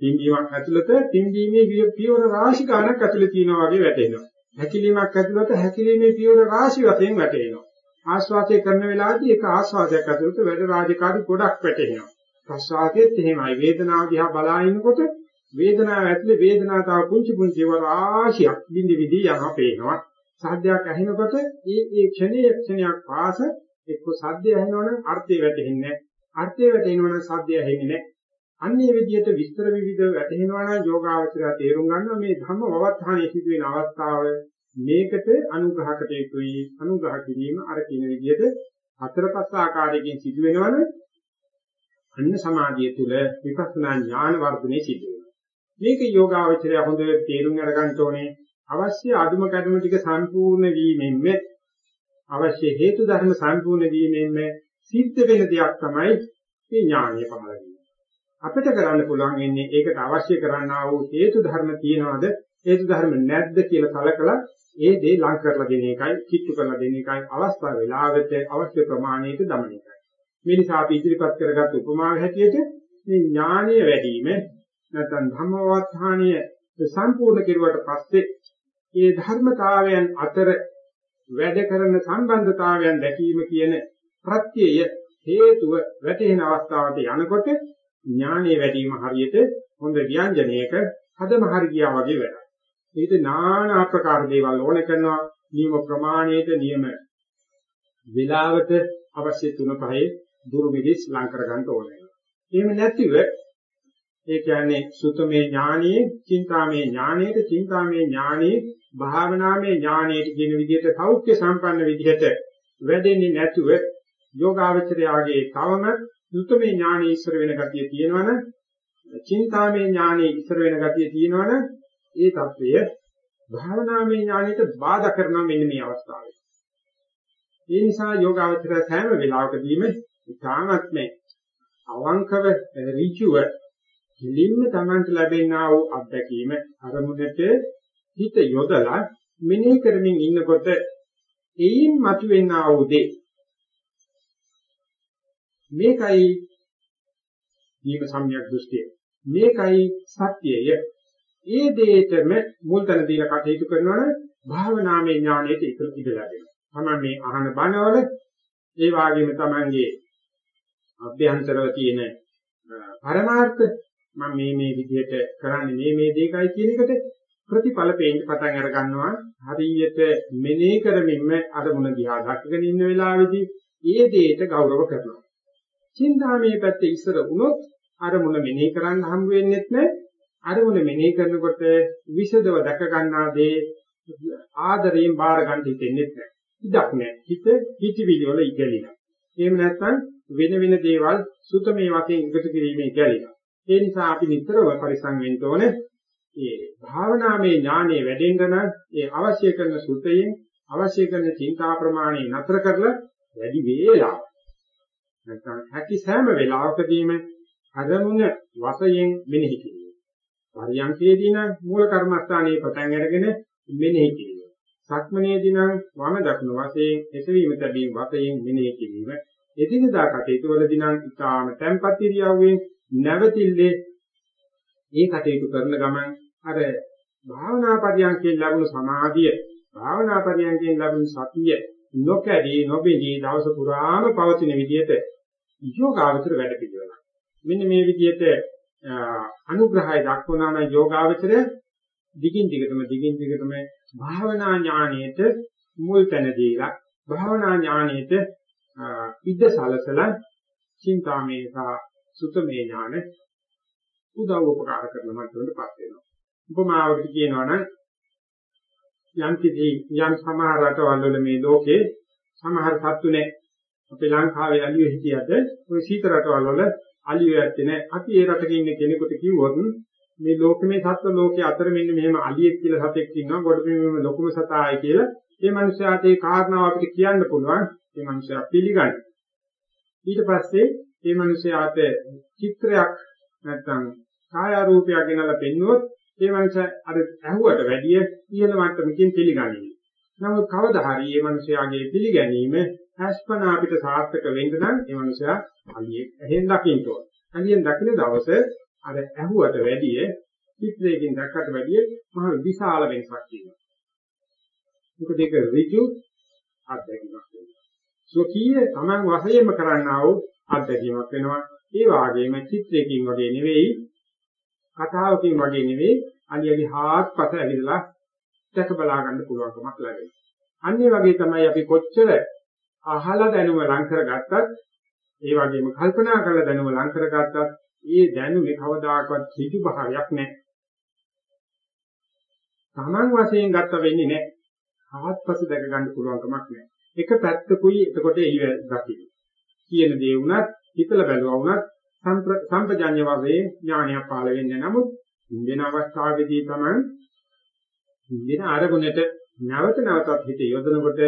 පින්බීමක් ඇතුළත පින්බීමේ පියවර රාශි ගණක් ඇතුළේ තියෙනවා වගේ වැටෙනවා. හැකිලීමක් ඇතුළත හැකිලීමේ පියවර රාශි වශයෙන් වැටෙනවා. ආස්වාදයේ කරන වෙලාවදී ඒක ආස්වාදයක් ඇතුළත වැඩ රාජකාරී ගොඩක් වැටෙනවා. ප්‍රසආදයේත් එහෙමයි වේදනාව දිහා බලාගෙනකොට වේදනාව ඇතුලේ වේදනාව තව පුංචි පුංචි රාශියක් බින්දි විදි යනවා පේනවා. සාධ්‍යයක් ඇහෙනකොට ඒ ඒ ක්ෂණයේ ක්ෂණයක් පාස එක්ක සාධ්‍ය ඇහෙනවනම් අර්ථය වැටෙන්නේ නැහැ. අර්ථය වැටෙනවනම් සාධ්‍ය ඇහෙන්නේ නැහැ. අන්නේ විදිහට විස්තර විවිධ වැටෙනවා නම් යෝගාවචරය තේරුම් ගන්නවා මේ ධම්ම වවත්තාණයේ සිදුවෙන අවස්ථාව මේකට අනුග්‍රහකට යුතුයි අනුග්‍රහ කිරීම අර කියන විදිහට හතර පහ ආකාරයකින් සිදු වෙනවනේ අන්න සමාධිය තුළ විපස්සනා ඥාන වර්ධනයේ සිදු වෙනවා මේක යෝගාවචරය හොඳට තේරුම් අරගන්න ඕනේ අවශ්‍ය අදුම කැඩුම ටික සම්පූර්ණ වීමෙන්ම අවශ්‍ය හේතු ධර්ම සම්පූර්ණ වීමෙන්ම සිද්ධ වෙන දෙයක් තමයි මේ ඥානය පමණ අපිට කරන්න පුළුවන් වෙන්නේ ඒකට අවශ්‍ය කරන්නා වූ හේතු ධර්ම තියනවාද හේතු ධර්ම නැද්ද කියලා කලකලා ඒ දේ ලං කරලා දෙන එකයි, කිට්ටු කරලා දෙන එකයි අවස්ථාව වේලාවට අවශ්‍ය ප්‍රමාණයට දමන එකයි. මේ නිසා අපි ඉදිරිපත් කරගත් උපමාව හැටියට මේ ඥානීය වැඩිම නැත්නම් ධම්මවත්හානිය සම්පූර්ණ කෙරුවට පස්සේ ඒ ධර්මතාවයන් අතර වැඩ කරන සම්බන්ධතාවයන් දැකීම කියන ප්‍රත්‍යය හේතුව වැටෙන අවස්ථාවට යනකොට ඥානීය වැඩිම හරියට හොඳ ව්‍යංජනයක හදම හරියා වගේ වැඩක්. ඒක নানা ආකාර දේවල් ඕන කරනවා නියම ප්‍රමාණයට නියම වේලාවට අවශ්‍ය තුන පහේ දුරු විදිස් ලං කර ගන්න ඕනේ. එහෙම නැතිව ඒ කියන්නේ සුතමේ ඥානියේ, චින්තාමේ ඥානයේ, චින්තාමේ ඥානයේ, භාවනාමේ ඥානයේ කියන විදිහට සෞඛ්‍ය සම්පන්න විදිහට වැඩෙන්නේ නැතුව යෝගාවචරයාගේ තවම සුතමේ ඥානයේ ඉස්සර වෙන ගතිය තියෙනවනේ, චින්තාමේ ඥානයේ ඉස්සර වෙන ගතිය තියෙනවනේ ඒ తත්වය භාවනාමය ඥානයට බාධා කරනවා මෙන්න මේ අවස්ථාවේ. ඒ නිසා යෝගාවචර සෑම වෙලාවකදීම ඉතාමත්ම අවංකව ඍචුව කිලින්ම Tamanට ලැබෙනා වූ අත්දැකීම අරමුණට හිත යොදලා මෙනෙහි කරමින් ඉන්නකොට එයින් මතුවෙනා වූ දේ. මේකයි දීම සම්‍යක් දෘෂ්ටිය. මේකයි සත්‍යය. ඒ දෙයටම මුල් තැන දීලා කටයුතු කරනවනම් භාවනාමය ඥානයට ඉදිරි ඉඳ ලැබෙනවා. තමයි මේ අහන බණවල ඒ වගේම තමන්ගේ අභ්‍යන්තරව තියෙන පරමාර්ථ මම මේ මේ විදිහට කරන්නේ මේ මේ දෙකයි කියන එකට ප්‍රතිඵල පේන්න පටන් අර ගන්නවා හරියට මෙනෙහි කරමින්ම අරමුණ දිහා දක්ගෙන ඉන්න වෙලාවේදී ඒ දෙයට ගෞරව කරනවා. චින්තාමේ පැත්තේ ඉස්සර වුණොත් අරමුණ මෙනෙහි කරන්න හම් වෙන්නේ නැහැ අරමුණ මෙනෙහි කරනකොට විසදව දැක ගන්නා දේ ආදරයෙන් බාර ගන්න හිතෙන්නේ නැහැ. ඉඩක් නැහැ. හිත හිතවිලි වල ඉගලිනවා. එහෙම නැත්නම් වෙන වෙන දේවල් සුතමේ වශයෙන් එකතු කිරීමේ ගැලිනවා. ඒ නිසා අපි නිතරම පරිසං වෙන්න ඕනේ. ඒ භාවනාමේ ඥානෙ වැඩෙන්න නම් ඒ අවශ්‍ය කරන සුතයෙන් අවශ්‍ය කරන චින්තා ප්‍රමාණය නතර කරලා වැඩි වේලාවක් නැත්නම් හැකි සෑම වෙලාවකදීම අරමුණ වශයෙන් මෙනෙහි කිරීම. පරියන්කේදී නම් මූල කර්මස්ථානයේ පටන් අරගෙන මෙනෙහි කිරීම. සක්මනේදී නම් වම දකුණු වශයෙන් එසවීම තැබීම වශයෙන් මෙනෙහි කිරීම. එදිනදා කටයුතු වලදී නම් ඊටාම තැම්පත් ඉරියව්වෙන් නැවතිල්ලේ ඒ කටයුතු කරන ගමන් අර භාවනා පරියන්කේ ලැබුණු සමාධිය භාවනා පරියන්කේ ලැබුණු සතිය නොකැඩී නොබිදී දවස පුරාම පවතින විදිහට යෝගාවචර වැඩ පිළිවෙලක්. මෙන්න මේ විදිහට අනුග්‍රහය දක්වනා නම් යෝගාවචරය දිගින් දිගටම දිගින් දිගටම භාවනා ඥාණයට මුල් තැන දීලා භාවනා ඥාණයට ඉද්ද සලසලා චින්තාමේ සහ සුතමේ ඥාන උදව් උපකාර කරන මට්ටමකටපත් වෙනවා. උපමාවකට කියනවා නම් යම් කිසි යම් සමහර රටවල් වල මේ ලෝකේ සමහර සත්තු නැහැ. අපේ ලංකාවේ අලියෝ හිටියට ওই සීත රටවල් වල අලියෝ ඇත්තේ නැහැ. අපි ඒ රටක ඉන්න කෙනෙකුට කිව්වොත් මේ ලෝකමේ සත්ව ලෝකයේ අතර මෙන්න මෙහෙම අලියෙක් කියලා සතෙක් ඉන්නවා. ගොඩ මෙහෙම ලොකුම සතායි කියලා ඒ මනුස්සයාට ඒ කාරණාව අපිට කියන්න පුළුවන්. ඒ මනුස්සයා පිළිගන්න. ඊට පස්සේ ඒ මනුස්සයාට චිත්‍රයක් නැත්නම් ඡායාරූපයක් ගෙනලා පෙන්වුවොත් ඒ මනුස්සයා අර ඇහුවට වැඩිය ඉහළ මට්ටමකින් පිළිගන්නේ. නමුත් කවදා හරි මේ මනුස්සයාගේ පිළිගැනීම අස්පනා අපිට සාර්ථක වෙන්න නම් මේ මනුස්සයා අලියෙක් ඇහෙන් දකින්න ඕන. අලියෙන් දකින්න දවසේ අර ඇහුවට වැඩිය චිත්‍රයකින් දැක්කට වැඩිය මහ විශාල වෙනසක් තියෙනවා. මොකද ඒක ඍජු අත්දැකීමක් වෙනවා. සෝකීය Taman වශයෙන්ම කරන්නා වූ අත්දැකීමක් වෙනවා. ඒ වගේම චිත්‍රයකින් වගේ නෙවෙයි කතාවකින් වගේ නෙවෙයි අලියගේ හාත්පස ඇවිදලා දැක බලා ගන්න පුළුවන්කමක් ලැබෙනවා. අන්නේ වගේ තමයි අපි කොච්චර අහලා දැනුම ලං කරගත්තත් ඒ වගේම කල්පනා කරලා දැනුම ලං කරගත්තත් ඒ දැනුමේ කවදාකවත් කිසි භාවයක් නැහැ. Taman වශයෙන් ගත්ත වෙන්නේ නැහැ. ආත්පස දැක ගන්න පුළුවන්කමක් නැහැ. එක පැත්තකුයි එතකොට එළිය දකින්න. කියන දේ වුණත් හිතලා බැලුවා වුණත් සම්පජාඤ්‍ය වශයෙන් ඥානය පාල වෙන්නේ නමුත් ඉන්දින අවස්ථාවේදී තමයි ඉන්දින ආරමුණට නැවත නැවතත් හිත යොදනකොට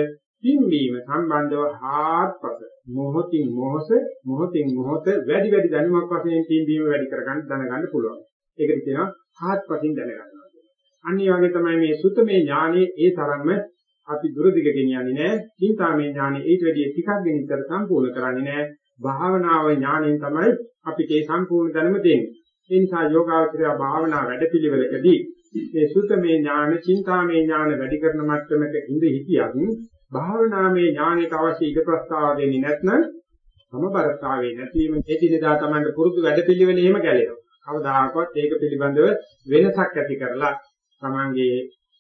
පින්වීම සම්බන්ධව හාත්පස මොහොතින් මොහොත මොහොතින් මොහොත වැඩි වැඩි දැනුමක් වශයෙන් පින්වීම වැඩි කරගන්න දැනගන්න පුළුවන්. ඒකට කියනවා හාත්පසින් දැනගන්නවා. අනිත් වගේ තමයි මේ සුතමේ ඥානයේ ඒ තරම්ම අපි දුරදිග ගෙනියන්නේ නැහැ. චින්තාමේ ඥානෙ ඊට වැඩිය ටිකක් ගෙනිච්චර සම්පූර්ණ කරන්නේ නැහැ. භාවනාව ඥාණයෙන් තමයි අපිට ඒ සම්පූර්ණ දැනුම දෙන්නේ. ඒ නිසා යෝගාවචරය භාවනා වැඩපිළිවෙලකදී මේ සුතමේ ඥාන, චින්තාමේ ඥාන වැඩි කරන මට්ටමක ඉඳ හිටියත් භාවනාමේ ඥානයට අවශ්‍ය ඉද ප්‍රස්තාව දෙන්නේ නැත්නම් සමබරතාවයේ නැතිවීම එදිනෙදා තමයි පුරුදු වැඩපිළිවෙලෙම ගැලෙනවා. කවදාකවත් ඒක පිළිබඳව වෙනසක් ඇති කරලා තමන්ගේ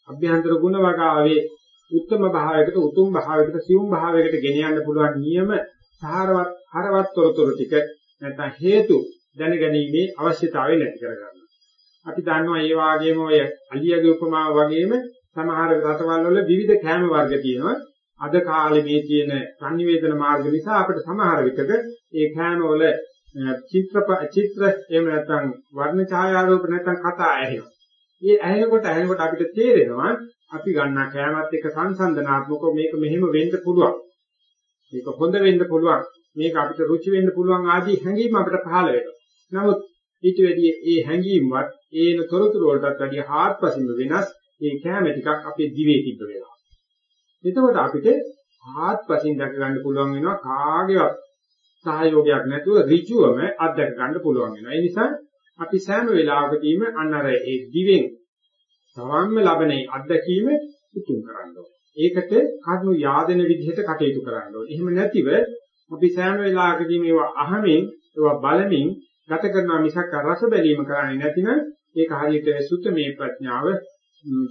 අභ්‍යන්තර ගුණ වගාවේ උත්තම භාවයකට උතුම් භාවයකට සියුම් භාවයකට ගෙන යන්න පුළුවන් නියම සාරවත් හරවත් තොරතුරු ටික නැත්නම් හේතු දැනගැනීමේ අවශ්‍යතාවය නැති කරගන්නවා. අපි දන්නවා ඒ වගේම ඔය අලියගේ උපමාව වගේම සමහර රටවල් වල විවිධ කෑම වර්ග තියෙනවා. අද කාලේ මේ තියෙන සංනිවේදන මාර්ග නිසා අපිට සමහර විටක ඒ කෑම වල චිත්‍ර චිත්‍ර එහෙම නැත්නම් වර්ණ ඡායාරූප නැත්නම් කතා ඇහෙනවා. ඒ ඇහෙනකොට ඇහෙනකොට අපිට තේරෙනවා අපි ගන්නා කෑමත් එක්ක සංසන්දනාත්මකව මේක මෙහෙම වෙන්න පුළුවන්. මේක හොඳ වෙන්න පුළුවන්. මේක අපිට රුචි වෙන්න පුළුවන් ආදී හැඟීම් අපිට පහළ වෙනවා. නමුත් ඊට වැඩිය ඒ හැඟීම්වත් ඒන තොරතුරු වලටත් වැඩිය හාත්පසින්ම වෙනස් ඒ කෑම ටිකක් අපේ දිවේ තිබ්බ වෙනවා. එතකොට අපිට හාත්පසින් දැක ගන්න පුළුවන් වෙනවා කාගේවත් සහයෝගයක් නැතුව ඍජුවම අත්දැක ගන්න පුළුවන් වෙනවා. ඒ නිසා අපි සෑම වෙලාවකදීම අන්න අර ඒ දිවෙන් තවම්ම ලබනේ අත්දැකීම උතුම් කරන්න ඕනේ. ඒකට කර්ණු yaadෙන විදිහට කටයුතු කරන්න ඕනේ. එහෙම නැතිව අපි සෑම වෙලාවකදීම ඒවා අහමින් ඒවා බලමින් ගත කරනවා මිසක් රස බැලීම කරන්නේ නැතිනම් ඒක හරියට සුත්තමේ ප්‍රඥාව,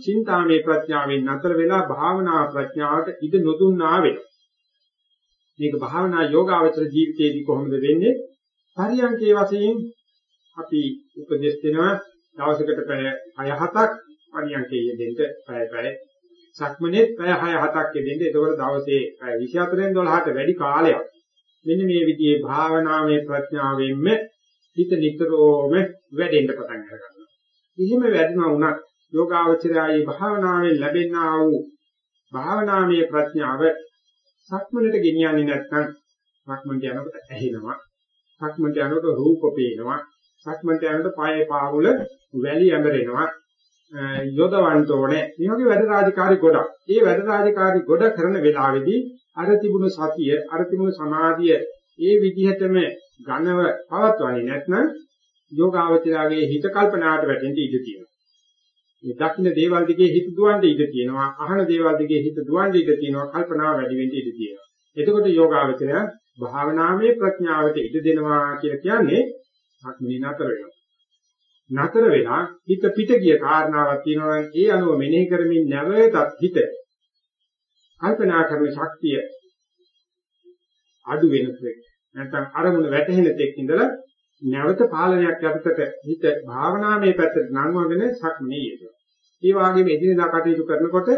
චින්තාමේ ප්‍රඥාවෙන් නතර වෙලා භාවනා ප්‍රඥාවට ඉද නොදුන්නා වෙනවා. මේක භාවනා යෝගාවචර ජීවිතයේදී කොහොමද වෙන්නේ? පරියන්කේ වශයෙන් අපි උපදෙස් දෙනවා දවසකට පැය 6-7ක් පරියන්කේ යෙදෙන්න පැය පැය සක්මනේ පැය 6-7ක් යෙදෙන්න එතකොට දවසේ පැය 24න් 12ට වැඩි කාලයක් මෙන්න මේ විදිහේ භාවනාවේ ප්‍රඥාවෙන්ම හිත නිතරම වැඩෙන්න පටන් ගන්නවා. එහෙම වැඩිම වුණත් යෝගාවචරයයි භාවනාවෙන් ලැබෙනා වූ භාවනාමය ප්‍රඥාව සක්මනට ගෙනියන්නේ නැත්නම් සක්මන්ට යනකොට ඇහෙනවා. සක්මන්ට යනකොට රූප පේනවා. සක්මන්ට යනකොට පායේ පාවුල වැලි ඇඹරෙනවා. යොදවන්න ඕනේ. මේ වගේ වැඩ රාජකාරි ගොඩක්. ඒ වැඩ රාජකාරි ගොඩ කරන වෙලාවේදී අර තිබුණු සතිය, අර තිබුණු සමාධිය ඒ විදිහටම ඝනව පවත්වන්නේ නැත්නම් යෝගාවචරයේ හිත කල්පනාවට වැටෙන්න ඉඩ තියෙනවා. මේ දකින්න දේවල් දිගේ හිත දුවන්න ඉඩ තියෙනවා. අහන දේවල් දිගේ හිත දුවන්න ඉඩ තියෙනවා. කල්පනාව වැඩි වෙන්න ඉඩ තියෙනවා. එතකොට යෝගාවචරය භාවනාමය ප්‍රඥාවට ඉඩ දෙනවා කියලා කියන්නේ අක්මින නතර වෙනවා. නතර වෙලා හිත පිට ගිය කාරණාවක් තියෙනවා ඒ අනුව මෙනෙහි කරමින් නැවතත් හිත කල්පනා කරන ශක්තිය අඩු වෙනසෙක් නැත්නම් අරමුණ වැටහෙන තෙක් ඉඳලා නැවත පාලනයක් යටතට හිත භාවනාමය පැත්තට නංවගෙන සක්මනේ යෙදෙනවා. ඒ වගේම එදිනෙදා කටයුතු කරනකොට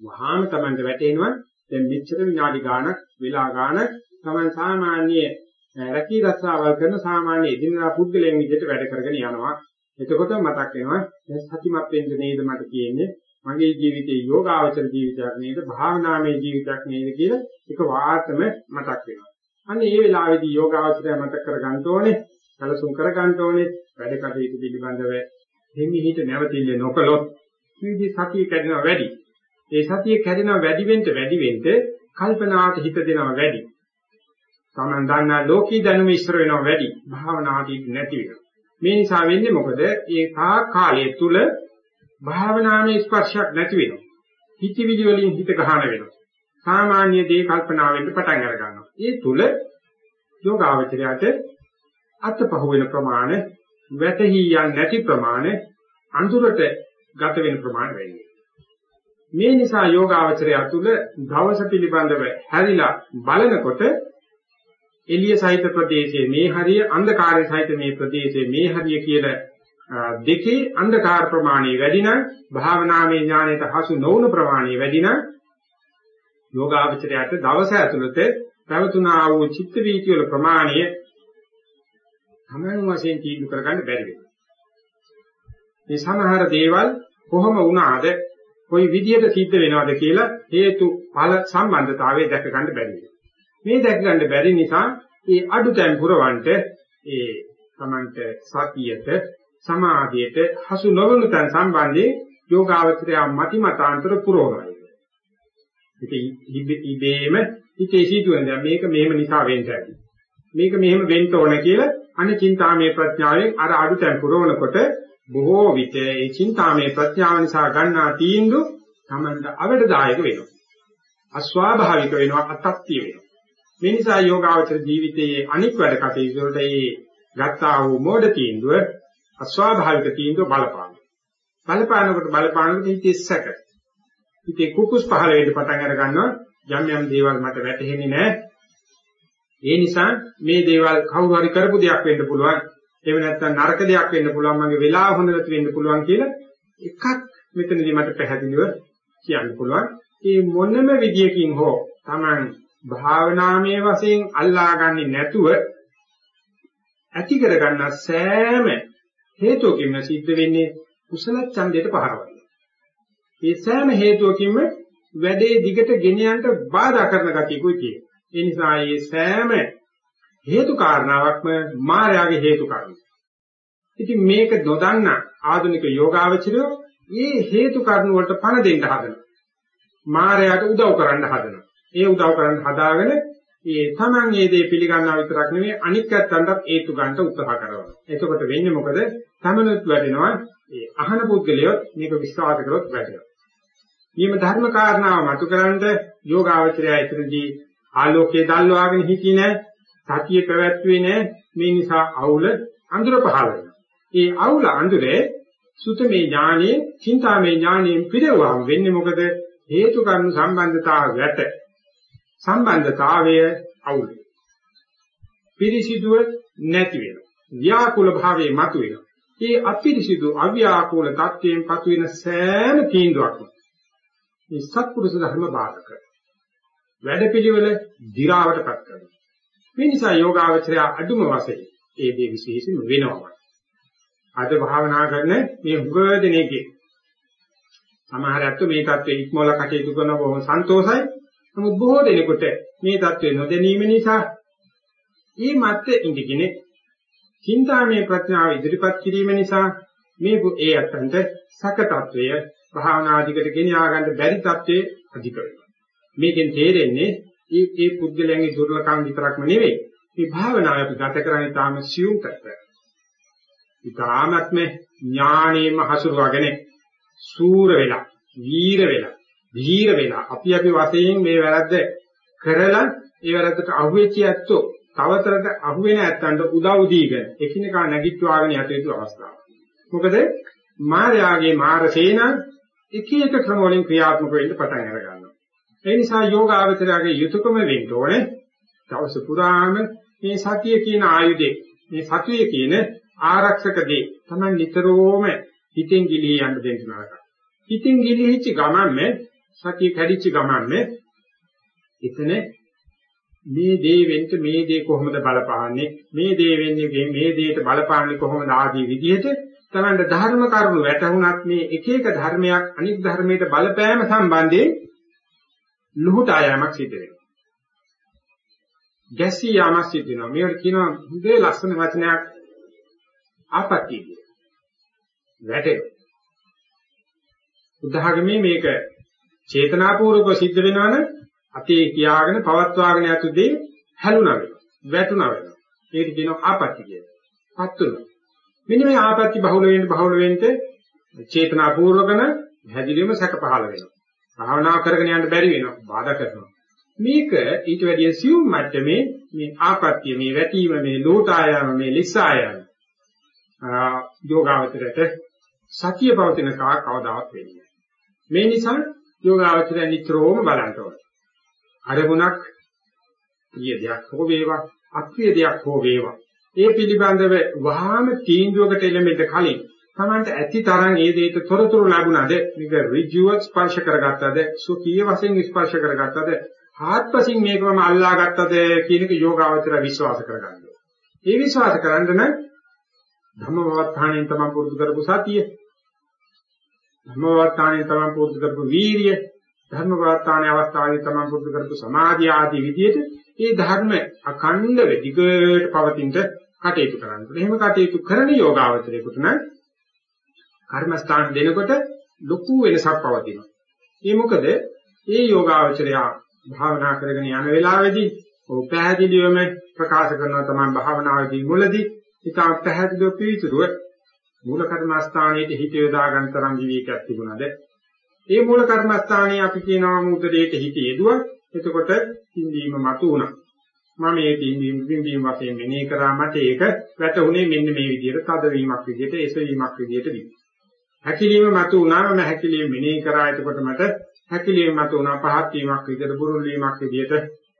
වහාම Tamanට වැටෙනවා දැන් මෙච්චර විනාඩි ගාණක් වෙලා ගාණක් තමයි සාමාන්‍ය රැකී රස්සාවල් කරන සාමාන්‍ය එදිනදා පුද්ගලයන් විදිහට වැඩ කරගෙන යනවා. එතකොට මතක් වෙනවා දැන් සතිමත් වෙන්න නේද මට කියන්නේ මගේ ජීවිතේ යෝගාවචර ජීවිතයක් නේද භාවනාමය ජීවිතයක් නේද කියලා එක වාර්තම මතක් වෙනවා. අන්න ඒ වෙලාවේදී යෝගාවචරය මතක් කර ගන්න ඕනේ, සැලසුම් කර ගන්න ඕනේ, වැඩ කටයුතු පිළිබඳව හිමිහිට නැවතිල්ල නොකළොත් විවිධ සතිය කැඩෙනවා වැඩි. ඒ සතිය කැඩෙනවා වැඩි වෙන්න වැඩි වෙන්න කල්පනාවට හිත දෙනවා වැඩි. තමන් දන්නා ලෝකී දැනුම ඉස්සර වෙනවා වැඩි. භාවනාදී නැති වෙනවා. මේ නිසා වෙන්නේ මොකද? ඒ කා කාලය තුල භාවනාවේ ස්පර්ශයක් නැති වෙනවා. හිතවිලි වලින් හිත ගහන වෙනවා. සාමාන්‍ය දේ කල්පනා වෙන්න පටන් අර ගන්නවා. ඒ තුල යෝගාවචරයට අත්පහුව වෙන ප්‍රමාණය, වැටහි යන්නේ නැති ප්‍රමාණය, අඳුරට ගත වෙන ප්‍රමාණය වැඩි මේ නිසා යෝගාවචරය තුල දවස පිළිබඳව හැරිලා බලනකොට එළිය සහිත ප්‍රදේශයේ මේ හරිය අන්ධකාරය සහිත මේ ප්‍රදේශයේ මේ හරිය කියලා දෙකේ අන්ධකාර ප්‍රමාණය වැඩි නම් භාවනාමය ඥානයට හසු නොවුන ප්‍රමාණය වැඩි නම් යෝගාවචරයට දවස ඇතුළත පැවතුනා වූ චිත්ත වීති වල ප්‍රමාණය සමාන වශයෙන් තීන්දුව කරගන්න බැරි වෙනවා. මේ සමහර දේවල් කොහොම වුණාද කොයි විදියට සිද්ධ වෙනවද කියලා හේතු ඵල සම්බන්ධතාවය දැක ගන්න බැරි වෙනවා. මේ දැක ගන්න බැරි නිසා ඒ අඩුතැන් පුරවන්ට ඒ තමන්ට සතියට සමාධියට හසු නොවන තැන් සම්බන්ධයෙන් යෝගාවචරය මති මතාන්තර පුරවනවා. ඒක ඉබේම හිතේ සිදුවෙන දැන් මේක මෙහෙම නිසා වෙන්න ඇති. මේක මෙහෙම වෙන්න ඕන කියලා අනේ චින්තාමේ ප්‍රඥාවෙන් අර අඩුතැන් පුරවනකොට බොහෝ විට ඒ චින්තාමේ ප්‍රඥාව නිසා ගන්නා තීන්දුව තමන්ට අවඩදායක වෙනවා. අස්වාභාවික වෙනවා අතක්තිය වෙනවා. මේ නිසා යෝගාවචර ජීවිතයේ අනික් වැඩ කටයුතු වලට මේ ගත්තා වූ මෝඩ තීන්දුව අස්වාභාවික තීන්දුව බලපාන. බලපානකොට බලපානකොට හිතේ සැක. හිතේ කුකුස් පහළ වෙන්න පටන් අර ගන්නවා. යම් යම් දේවල් මට වැටහෙන්නේ නැහැ. ඒ නිසා මේ දේවල් කවුරු හරි කරපු දෙයක් වෙන්න පුළුවන්. එහෙම නැත්නම් නරක දෙයක් වෙන්න පුළුවන්. මගේ වෙලාව හොඳ නැති වෙන්න පුළුවන් කියලා එකක් මෙතනදී මට පැහැදිලිව කියන්න පුළුවන්. මේ මොනම විදියකින් හෝ Taman භාවනාමය වශයෙන් අල්ලාගන්නේ නැතුව ඇති කරගන්න සෑම හේතුවකින්ම සිද්ධ වෙන්නේ කුසල ඡන්දයට පහරවන්න. මේ සෑම හේතුවකින්ම වැඩේ දිගට ගෙන යන්න බාධා කරන ගතියකුයි තියෙන්නේ. ඒ නිසා මේ සෑම හේතු කාරණාවක්ම මායාවේ හේතු කාරණා. ඉතින් මේක නොදන්න ආධුනික යෝගාවචරයෝ මේ හේතු කාරණ වලට පණ දෙන්න හදනවා. මායාවට උදව් කරන්න හදනවා. ඒ උදව් කරන්න හදාගෙන ඒ Taman මේ දේ පිළිගන්නා විතරක් නෙවෙයි අනික් පැත්තටත් ඒතු ගන්නට උත්සාහ කරනවා. එතකොට වෙන්නේ මොකද? තමනුත් වැඩෙනවා. ඒ අහන පුද්ගලයෝ මේක විශ්වාස කරොත් වැඩෙනවා. නියම ධර්ම කාරණාව මතුකරන්න යෝගාවචරය එතනදී ආලෝකයේ දැල්වාගෙන හිටියේ නැහැ. සතිය පැවැත්වුවේ නැහැ. මේ නිසා අවුල අඳුර පහළ වෙනවා. ඒ අවුල අඳුරේ සුතමේ ඥානෙ, චින්තාමේ ඥානෙන් පිරවුවාම වෙන්නේ මොකද? හේතු කර්ම සම්බන්ධතාව වැට සම්බන්ධතාවය අවුල් පිරිසිදුව නැති වෙනවා. ව්‍යාකූල භාවයේ මතුවෙනවා. ඒ අපිරිසිදු අව්‍යාකූල தත්වයෙන් පතුවෙන සෑම තීන්දුවක්ම මේ සත්පුරුෂ ධර්ම බාධක වැඩපිළිවෙල දි รา වටපත් කරනවා. මේ නිසා යෝගාවචරය අඩුම වශයෙන් ඒ දේ විශේෂම වෙනවා. අද භාවනා කරන මේ උගදෙනේකේ සමහර අත්තු මේ தත්ත්වෙ ඉක්මවලා කටයුතු කරන බොහොම සන්තෝෂයි. නමුත් බොහෝ දෙනෙකුට මේ தත්ත්වය නොදැනීම නිසා මේ මත්තේ ඉඳගෙන චින්තාමය ප්‍රඥාව ඉදිරිපත් කිරීම නිසා මේ ඒ අත්තන්ට සක తත්වය භාවනාධිකට ගෙන ය아가න්න බැරි తත්වයේ අධික වෙනවා. මේකෙන් තේරෙන්නේ මේ මේ පුද්ගලයන්ගේ දුර්ලභකම් විතරක්ම නෙවෙයි මේ භාවනාව අපි ගත කරන්නේ තාම සියුම් කරලා. ඊටාමත්ම ඥානෙම හසුරුවගෙන සූර වෙලා, වීර වෙලා ධීර වෙලා අපි අපි වශයෙන් මේ වැරද්ද කරලා ඒ වැරද්දට අහුවෙච්ච ඇත්තෝ තවතරට අහුවෙන ඇත්තන්ට උදව් දීගෙන එකිනෙකා නැගිට්වාගෙන යට යුතු අවස්ථාවක්. මොකද මායාගේ මාර සේන එක එක ක්‍රම වලින් ක්‍රියාත්මක වෙන්න පටන් අර ගන්නවා. ඒ නිසා යෝගාවචරයේ යුතුයකම වෙන්න ඕනේ. දවස පුරාම මේ සතිය කියන ආයුධේ, මේ සතිය කියන ආරක්ෂක දේ තමයි නිතරම හිතෙන් ගිලී යන්න දෙන්න නරකයි. හිතෙන් ගිලිහිච්ච ගමන්නේ සතිය කැඩිච්ච ගමන්නේ එතන මේ දේ වෙන්න මේ දේ කොහොමද බලපාන්නේ මේ දේ වෙන්නේ මේ දේට බලපාන්නේ කොහොමද ආදී විදිහට තමයි ධර්ම කරුණු වැටහුණත් මේ එක එක ධර්මයක් අනිත් ධර්මයට බලපෑම සම්බන්ධයෙන් ලුහුට ආයමක් සිද්ධ වෙනවා. ගැසී යාමක් සිද්ධ වෙනවා. මේවට කියනවා හුදේ ලස්සන වචනයක් ආපත්‍ය කිය. වැටේ. උදාහරණෙ මේක චේතනාපූර්වක සිද්ධ වෙනවනම් අතේ කියාගෙන පවත්වාගෙන යතු දේ හැලුණා වෙනවා. වැටුණා වෙනවා. ඒක කියනවා ආපත්‍ය කියලා. පත්තුනවා. මෙන්න මේ ආපත්‍ය බහුල වෙන්න බහුල වෙන්න චේතනාපූර්වකන හැදිරීම සැක පහළ වෙනවා. භාවනා කරගෙන යන්න බැරි වෙනවා. බාධා කරනවා. මේක ඊට වැඩිය සියුම් මට්ටමේ මේ ආපත්‍ය මේ වැටීම මේ ලෝටායම මේ ලිස්සායම යෝගාවචරයට සතිය පවතින කා කවදාවත් වෙන්නේ මේ නිසා යෝගාවචරය නිතරම බලන්න ඕනේ. අරමුණක් ප්‍රිය දෙයක් හෝ වේවා අප්‍රිය දෙයක් හෝ වේවා ඒ පිළිබඳව වහාම තීන්දුවකට එළඹෙන්න කලින් තමන්ට ඇති තරම් ඒ දෙයට තොරතුරු ලැබුණාද මේක ඍජුව ස්පර්ශ කරගත්තද සුඛීය වශයෙන් ස්පර්ශ කරගත්තද ආත්පසින් මේකම අල්ලාගත්තද කියන එක යෝගාවචර විශ්වාස කරගන්න ඒ විශ්වාස කරන්න නම් ධම්මවත්තාණයෙන් තමයි පුරුදු කරපු සතිය ධම්මවත්තාණයෙන් තමයි පුරුදු කරපු වීරිය ධර්මවත්තාණේ අවස්ථාවේ තමයි පුරුදු කරපු සමාධිය ආදී විදිහට මේ ධර්ම අඛණ්ඩව දිගට පවතිනට කටයුතු කරන්න. එහෙම කටයුතු කරන යෝගාවචරයකට නම් කර්මස්ථාන දෙනකොට ලොකු වෙනසක් පවතිනවා. ඒ මොකද මේ යෝගාවචරය භාවනා කරගෙන යන වෙලාවේදී ඔව් පැහැදිලිවම ප්‍රකාශ කරනවා තමයි භාවනාවේදී මුලදී ඉතා පැහැදිලිව පිළිතුරුව මූල කර්මස්ථානයේ හිත යොදා ගන්න තරම් විවේකයක් තිබුණාද? ඒ මූල කර්මස්ථානයේ අපි කියනවා මුදලේට හිත යෙදුවා. එතකොට පින්වීම මතු වුණා. මම මේ පින්වීම පින්වීම වශයෙන් මෙනෙහි කරා මට ඒක වැටුනේ මෙන්න මේ විදිහට තදවීමක් විදිහට එසවීමක් විදිහට වි. හැකිලිම මතු වුණා මම හැකිලිම මෙනෙහි කරා එතකොට මට හැකිලිම මතු වුණා පහත් වීමක් විදිහට බුරුල් වීමක් විදිහට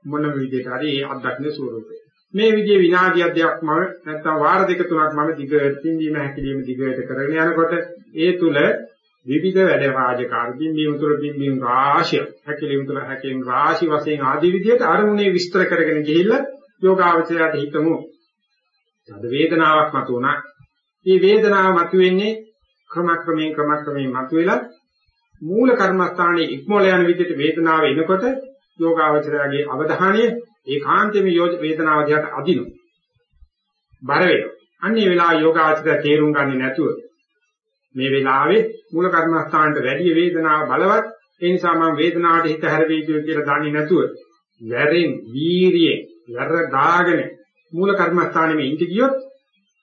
මොනම විදිහට හරි ඒ අත්දැකීම ස්වරූපේ. මේ විදිහේ විනාඩියක් දෙකක් මම නැත්තම් වාර දෙක තුනක් මම දිගට පින්වීම හැකිලිම දිගට කරගෙන යනකොට ඒ තුල විවිධ වැඩ රාජකාරී බිම්බීම තුළ බිම්බීම් රාශිය හැකලීම් තුළ හැකලීම් රාශි වශයෙන් ආදී විදිහට අරමුණේ විස්තර කරගෙන ගිහිල්ලා යෝගාවචරයට හිතමු. අද වේදනාවක් මතුණා. මේ වේදනාව මතුවෙන්නේ ක්‍රමක්‍රමයෙන් ක්‍රමක්‍රමයෙන් මතුවෙලා මූල කර්මස්ථානයේ ඉක්මෝල යන විදිහට වේදනාව එනකොට යෝගාවචරයේ අවධානය ඒකාන්තයෙන්ම වේදනාව දිහාට අදිනවා. බර වෙනවා. අන්නේ වෙලාව යෝගාවචරය තේරුම් ගන්නේ නැතුව මේ වෙලාවේ මූල කර්මස්ථානට වැඩි වේදනාව බලවත් ඒ නිසා මම වේදනාවට හිත හැරෙවි කියලා දන්නේ නැතුව වැරෙන් වීරියෙන් වැර දාගෙන මූල කර්මස්ථානෙම ඉඳ ගියොත්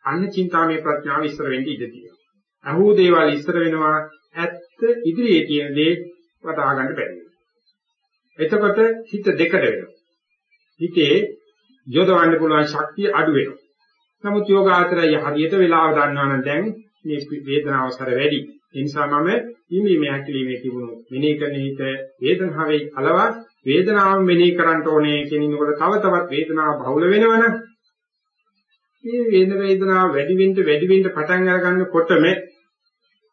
අන්න චින්තාමේ ප්‍රඥාව ඉස්සර වෙන්න ඉඩ තියෙනවා. අහූ දේවල් ඉස්සර වෙනවා ඇත්ත ඉදිරියේ තියෙන දේ වටහා ගන්න බැහැ. එතකොට හිත දෙකට වෙනවා. හිතේ යොදවන්න පුළුවන් ශක්තිය අඩු වෙනවා. නමුත් යෝගාචරය හරියට වෙලාව දන්නවා නම් දැන් මේ වේදනාව සර වැඩි. ඒ නිසා මම ඉමීමේ හැකිලිමේ තිබුණු මෙනෙහි කරන හිත වේදනාවේ අලවා වේදනාව මෙනෙහි කරන්න ඕනේ කියනකොට තව තවත් වේදනාව බහුල වෙනවනම් මේ වේද වේදනාව වැඩි වෙන්න වැඩි වෙන්න පටන් අරගන්නකොටම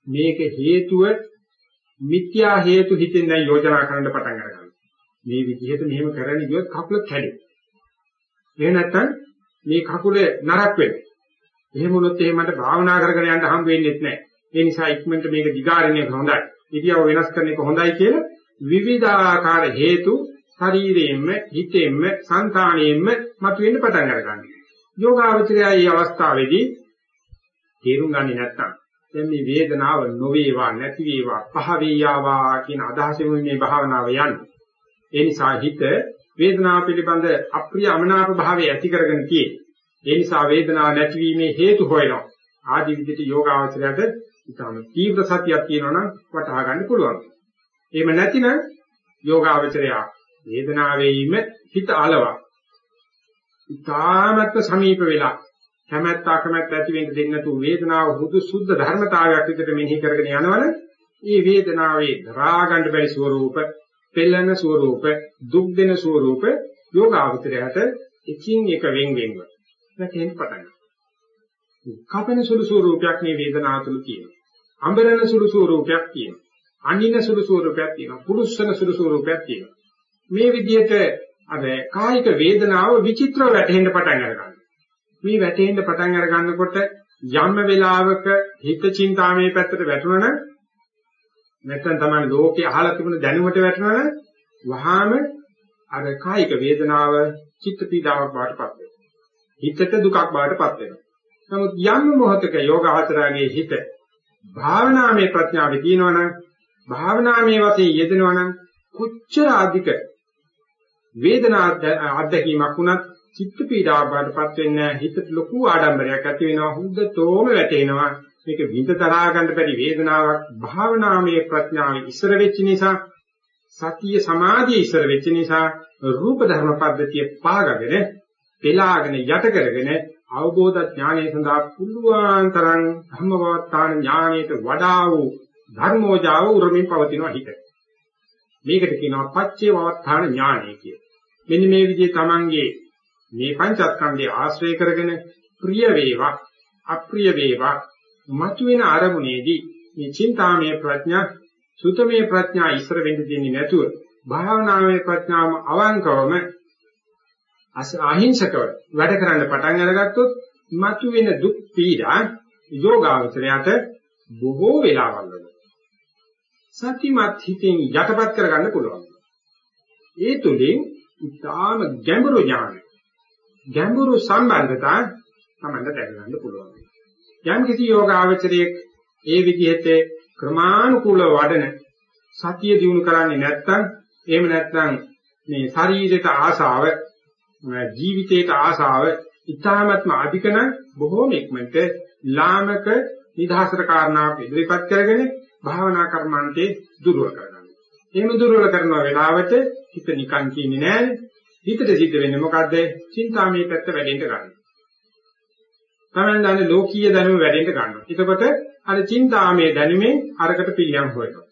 මේක හේතුව මිත්‍යා හේතු හිතෙන් දැන් යෝජනා කරන්න පටන් අරගන්නවා. මේ විදිහට මෙහෙම කරන්න ගියොත් කකුල කැඩේ. එහෙ නැත්නම් මේ කකුල නරක් වෙනවා. එහෙම වුණොත් එහෙම මට භාවනා කරගෙන යන්න හම් වෙන්නේ නැහැ. ඒ නිසා ඉක්මනට මේක දිගාරින එක හොඳයි. ඉරියව් වෙනස් කරන එක හොඳයි කියලා විවිධාකාර හේතු ශරීරයෙන්ම හිතෙන්ම සංකාණයෙන්ම මතුවෙන්න පටන් ගන්නවා. යෝගාවචරයයි මේ අවස්ථාවේදී තේරුම් ගන්නේ නැත්නම් දැන් මේ වේදනාව නොවේවා නැති වේවා පහ වේයාවා කියන අදහසෙම මේ භාවනාව යන්නේ. ඒ නිසා හිත වේදනාව පිළිබඳ අප්‍රිය අමනාප භාවය ඇති කරගෙන තියෙන්නේ. ඒ නිසා වේදනාව නැතිවීමේ හේතු හොයනවා. ආදි විදිහට යෝගාවචරයට ඉතාම තීව්‍ර සතියක් තියෙනවා නම් වටහා ගන්න පුළුවන්. එහෙම නැතිනම් යෝගාවචරය වේදනාවේීම හිත අලවා. ඉතාමත් සමීප වෙලා කැමැත්ත අකමැත්ත ඇති වෙන්න දෙන්නේ නැතුව වේදනාව හුදු සුද්ධ ධර්මතාවයක් විදිහට මෙනෙහි කරගෙන යනවනේ මේ වේදනාවේ දරා ගන්න බැරි ස්වરૂප, පෙළෙන ස්වરૂප, දුක් දෙන ස්වરૂප යෝගාවචරයට එකින් එක වෙන් වෙන්ව වැටෙන්න පටන් ගන්නවා. කපන සුළු ස්වරූපයක් මේ වේදනාව තුළ තියෙනවා. අඹරන සුළු ස්වරූපයක් තියෙනවා. අනින සුළු ස්වරූපයක් තියෙනවා. පුරුස්සන සුළු ස්වරූපයක් තියෙනවා. මේ විදිහට අර කායික වේදනාව විචිත්‍රව වැටෙන්න පටන් අරගන්නවා. මේ වැටෙන්න පටන් අර ගන්නකොට යම් වෙලාවක හිත චින්තාමේ පැත්තට වැටුණා නැත්නම් තමයි ලෝකේ අහලා තිබුණ දැනුමට වැටුණා වහාම අර කායික වේදනාව චිත්ත පීඩාවක් බවට පත් වෙනවා. හිතට දුකක් බවට පත් වෙනවා. නමුත් යම් මොහතක යෝගාචරයේ හිත භාවනාමය ප්‍රඥාවේ තියෙනවනම් භාවනාමය වශයෙන් යෙදෙනවනම් කොච්චර අධික වේදනා අත්දැකීමක් වුණත් චිත්ත පීඩාවක් බාටපත් වෙන්නේ හිතට ලොකු ආඩම්බරයක් ඇති වෙනවා හුද්දතෝම වැටෙනවා මේක විඳ තරහා ගන්න බැරි වේදනාවක් භාවනාමය ප්‍රඥාවේ ඉස්සර වෙච්ච නිසා සතිය සමාධිය ඉස්සර වෙච්ච නිසා රූප ධර්ම පද්ධතිය පාගගෙන පෙලාගෙන යට කරගෙන අවබෝධ ඥානය සඳහා පුළුවන් තරම් ධම්මවත්තාන ඥානයට වඩා වූ ධර්මෝජාව උරමින් පවතිනවා හිත. මේකට කියනවා පච්චේ වවත්තාන ඥානය කියලා. මෙන්න මේ විදිහේ Tamange මේ පංචස්කන්ධය ආශ්‍රය කරගෙන ප්‍රිය වේවා අප්‍රිය වේවා මතුවෙන අරමුණේදී මේ චින්තාමය ප්‍රඥා සුතමේ ප්‍රඥා ඉස්සර වෙන්න දෙන්නේ නැතුව භාවනාවේ ප්‍රඥාවම අවංකවම අහිංසකව වැඩ කරන්න පටන් අරගත්තොත් මතුවෙන දුක් පීඩා යෝගාවචරයට බොහෝ වෙලාවල් වල සතිමත් හිතෙන් යටපත් කරගන්න පුළුවන්. ඒ තුලින් ඉතාම ගැඹුරු ඥාන ගැඹුරු සම්බන්ධතා තමයි දැනගන්න පුළුවන්. යම් කිසි යෝගාවචරයේ ඒ විදිහට ක්‍රමානුකූලව වඩන සතිය දිනු කරන්නේ නැත්නම් එහෙම නැත්නම් මේ ශරීරයට ආසාව ජීවිතයට ආසාව ඉතාමත්ම අධිකන බොහෝම ඉක්මනට ලාමක නිදහසට කාරණාවක් ඉදිරිපත් කරගෙන භාවනා කර්මන්තේ දුර්වල කරගන්නවා. එහෙම දුර්වල කරන වෙලාවට හිත නිකන් කියන්නේ නැහැ. හිතට සිද්ධ වෙන්නේ මොකද්ද? චින්තාමේ පැත්ත වැඩෙන්න ගන්නවා. තමයි දන්නේ ලෝකීය දැනුම වැඩෙන්න ගන්නවා. එතකොට අර චින්තාමේ දැනුමෙන් අරකට පිළියම් හොයනවා.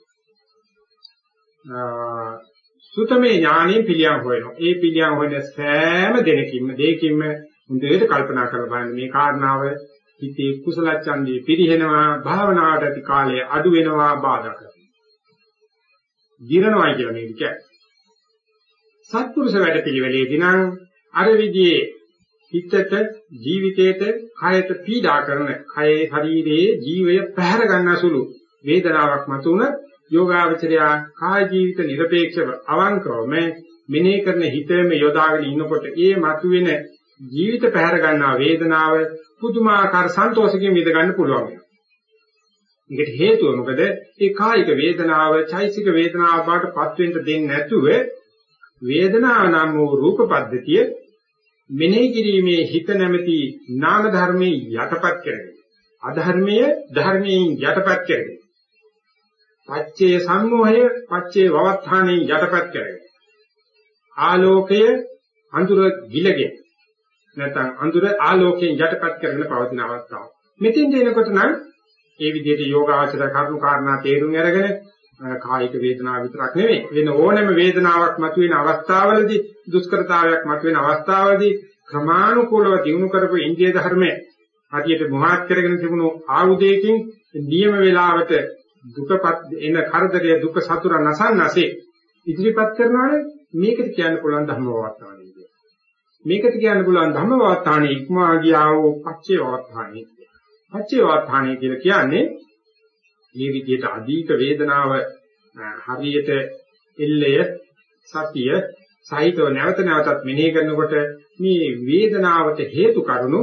සුතමේ ඥානෙ පිළියම් හොයනවා. ඒ පිළියම් හොයන සෑම දෙනකින්ම දෙයකින්ම හොඳට කල්පනා කරලා බලන්න මේ කාරණාව හිතේ කුසල ඡන්දේ පිරිහෙනවා භාවනාවට ඇති කාලය අඩු වෙනවා බාධා කරනවා. ජීරණවයි කියලා මේක කියන්නේ. සත්පුරුෂ වැඩ පිළිවෙලේදී නම් අර විදිහේ හිතට ජීවිතයට කයට පීඩා කරන කයේ ශරීරයේ ජීවය පැහැර ගන්න සුළු වේදනාවක් මතුන යෝගාවචරයා කාය ජීවිත নিরপেক্ষව අවංකවම මෙනෙහි කරන හිතේම යොදාගෙන ඉන්නකොට ඒ මතුවෙන ජීවිත පැහැර ගන්නා වේදනාව පුදුමාකාර සන්තෝෂකින් විඳ ගන්න පුළුවන් වෙනවා. ඒකට හේතුව මොකද? ඒ කායික වේදනාව, චෛසික වේදනාව බවට පත් වෙන්න දෙන්නේ නැතුව වේදනාව නම් වූ රූප පද්ධතිය මෙනෙහි කිරීමේ හිත නැමැති නාම ධර්මයේ යටපත් කරගෙන අධර්මයේ ධර්මයෙන් යටපත් කරගෙන පච්චේ සම්මෝහය පච්චේ වවත්තාණේ යටපත් කරගෙන ආලෝකය අඳුර ගිලගෙන නැත්නම් අඳුර ආලෝකයෙන් යටපත් කරගෙන පවතින අවස්ථාව. මෙතෙන් දෙනකොට නම් ඒ විදිහට යෝගාචර කරුණු කාරණා තේරුම් අරගෙන කායික වේදනාව විතරක් නෙවෙයි වෙන ඕනෑම වේදනාවක් මතුවෙන අවස්ථාවලදී දුෂ්කරතාවයක් මතුවෙන අවස්ථාවලදී ක්‍රමානුකූලව දිනු කරපු ඉන්දිය ධර්මයේ හරියට මොහාත් කරගෙන තිබුණු ආයුධයකින් නියම වේලාවට දුකපත් එන කරදරය දුක සතුර නසන්නසේ ඉදිරිපත් කරනවානේ මේකට කියන්න පුළුවන් ධර්මවත්තාණි කියලා. මේකට කියන්න පුළුවන් ධර්මවත්තාණි ඉක්මවා ගියා වූ පච්චේවත්තාණි. පච්චේවත්තාණි කියලා කියන්නේ මේ විදිහට අධික වේදනාව හරියට එල්ලය සතිය සහිතව නැවත නැවතත් මෙනෙහි කරනකොට මේ වේදනාවට හේතු කරුණු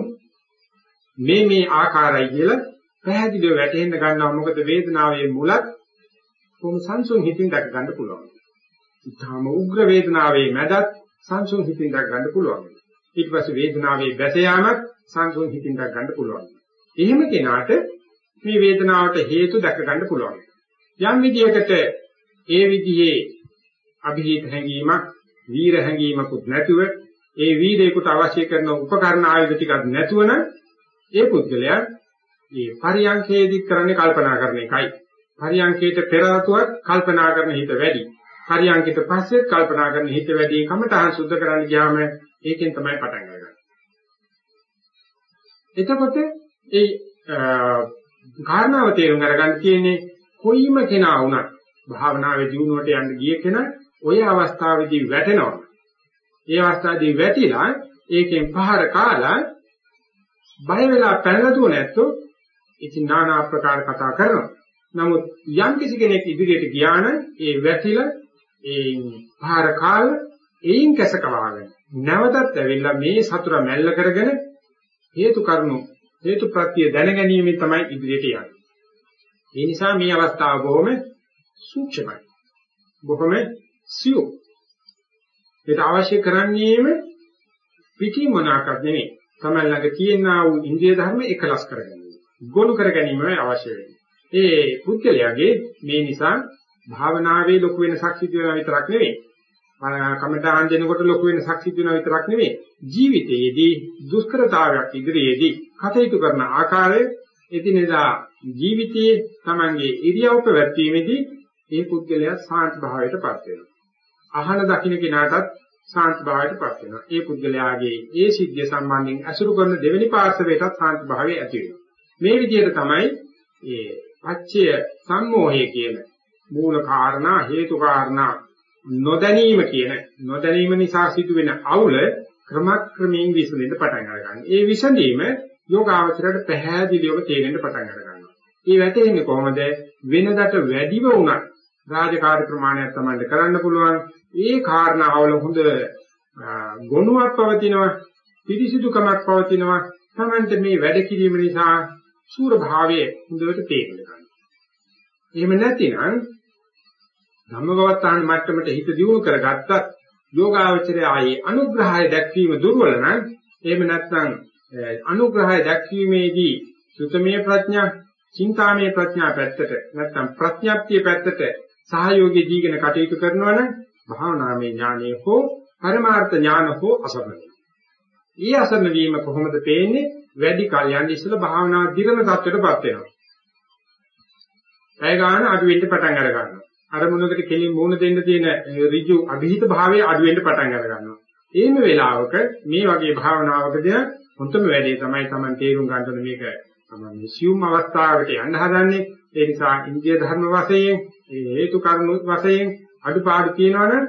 මේ මේ ආකාරයි කියලා පැහැදිලිව වැටහෙන්න ගන්නවා මොකද වේදනාවේ මුලත් කොහොම සංසුන් හිතින් දැක ගන්න පුළුවන්. ඊටාම උග්‍ර වේදනාවේ මැදත් සංසුන් හිතින් දැක ගන්න පුළුවන්. ඊට පස්සේ වේදනාවේ බැස යාමත් සංසුන් හිතින් දැක ගන්න පුළුවන්. එහෙම කෙනාට මේ වේදනාවට හේතු දැක ගන්න පුළුවන්. යම් විදියකට ඒ විදිහේ අභිහිත හැඟීමක්, වීර හැඟීමකුත් නැතුව ඒ වීරයෙකුට අවශ්‍ය කරන උපකරණ ආයුධ ටිකක් නැතුව නම් ඒ පුද්ගලයා මේ පරියංකේදී කරන්නේ කල්පනා කරන එකයි. පරියංකේට පෙර ආතුවක් කල්පනා කරන හිත වැඩි. පරියංකිත පස්සෙත් කල්පනා කරන හිත වැඩි. කමතහන් සුද්ධ කරන්න ගියාම ඒකෙන් තමයි පටන් ගන්නේ. එතකොට ඒ කාරණාව තේරුම් අරගන්න තියෙන්නේ කොයිම කෙනා වුණත් භාවනාවේ දියුණුවට යන්න ගිය කෙනා ওই අවස්ථාවේදී වැටෙනවා. ඒ අවස්ථාවේදී වැටිලා ඒකෙන් පහර කාලා බය වෙලා පැනලා නැත්තෝ ඉතින් নানা ආකාර කතා කරනවා. නමුත් යම් කිසි කෙනෙක් ඉදිරියට ගියා නම් ඒ වැටිලා ඒ පහර කාලා එයින් කැසකවාගෙන නැවතත් ඇවිල්ලා මේ සතුර මැල්ල කරගෙන හේතු කරුණු හේතු ප්‍රත්‍ය දැනගැනීමෙන් තමයි ඉදිරියට යන්නේ. ඒ නිසා මේ අවස්ථාව බොහොම සූක්ෂමයි. බොහොම සියුම්. ඒක අවශ්‍ය කරන්නේම පිටි මොනවාක්වත් නෙමෙයි. තමයි ළඟ තියෙනා වූ ඉන්ද්‍රිය ධර්ම එකලස් කරගැනීම. ගොනු කරගැනීමයි අවශ්‍ය වෙන්නේ. ඒ පුද්ගලයාගේ මේ නිසා භාවනාවේ ලොකු වෙනසක් සිදු වෙනවා විතරක් නෙවෙයි. කමඨාන් දෙනකොට ලොකු වෙනසක් සිදු වෙනවා විතරක් නෙවෙයි. ජීවිතයේදී දුෂ්කරතාවයක් ඉදිරියේදී කටයුතු කරන ආකාරය එදිනෙදා ජීවිතයේ Tamange ඉරියව් පැවැත්වීමේදී ඒ පුද්ගලයා සාන්ත භාවයටපත් වෙනවා. අහන දකින්න කෙනාටත් සාන්ත භාවයටපත් වෙනවා. ඒ පුද්ගලයාගේ ඒ සිද්ධිය සම්බන්ධයෙන් අසුරු කරන දෙවෙනි පාර්ශවයටත් සාන්ත භාවය ඇති වෙනවා. මේ විදිහට තමයි ඒ පච්චය සම්මෝහය කියන මූල කාරණා හේතු කාරණා නොදැනීම කියන නොදැනීම නිසා සිදුවෙන අවුල ක්‍රමක්‍රමයෙන් විසඳෙන්න පටන් ගන්නවා. ඒ විසඳීම යෝගාවචරයට පැහැදිලිවම තේරෙන්න පටන් ගන්නවා. ඒ වැටෙන්නේ කොහොමද? වෙනදට වැඩිව උනත් රාජකාරී ප්‍රමාණයක් තමයි කරන්න පුළුවන්. ඒ කාරණාවල හොඳ ගුණයක් පවතිනවා, පිරිසිදුකමක් පවතිනවා. තමන්ට මේ වැඩ කිරීම නිසා සූර භාවයේ හොඳට තේරෙන්න ගන්නවා. එහෙම නැතිනම් ධම්මවත්තාන මට්ටමට හිත දියුණු කරගත්තත් යෝගාවචරය ආයේ අනුග්‍රහය දැක්වීම දුර්වල නම් එහෙම නැත්නම් අනුග්‍රහය දැක්වීමේදී සුතමේ ප්‍රඥා, චින්තාමේ ප්‍රඥා පැත්තට නැත්නම් ප්‍රඥාප්තිය පැත්තට සහයෝගී දීගෙන කටයුතු කරනවා නම් භාවනාමේ ඥානය හෝ පරමාර්ථ ඥාන හෝ අසරණ. ඊ අසරණ වීම කොහොමද පේන්නේ? වැඩි කල් යන්නේ ඉස්සෙල්ලා භාවනා දිරන තත්ත්වයටපත් වෙනවා. පැය ගන්න අඩු වෙන්න පටන් අර ගන්නවා. අරමුණකට කෙලින් මූණ දෙන්න තියෙන ඍජු અભිහිත භාවය අඩු වෙන්න පටන් අර ගන්නවා. එහෙම වෙලාවක මේ වගේ භාවනාවකදී හොඳම වැඩේ තමයි Taman තේරුම් ගන්න මේක තමයි සියුම් අවස්ථාවකට යන්න හදන්නේ. ඒ නිසා ඉන්දිය ධර්ම වශයෙන් හේතු කරුණු වශයෙන් අඩුපාඩු තියෙනවනම්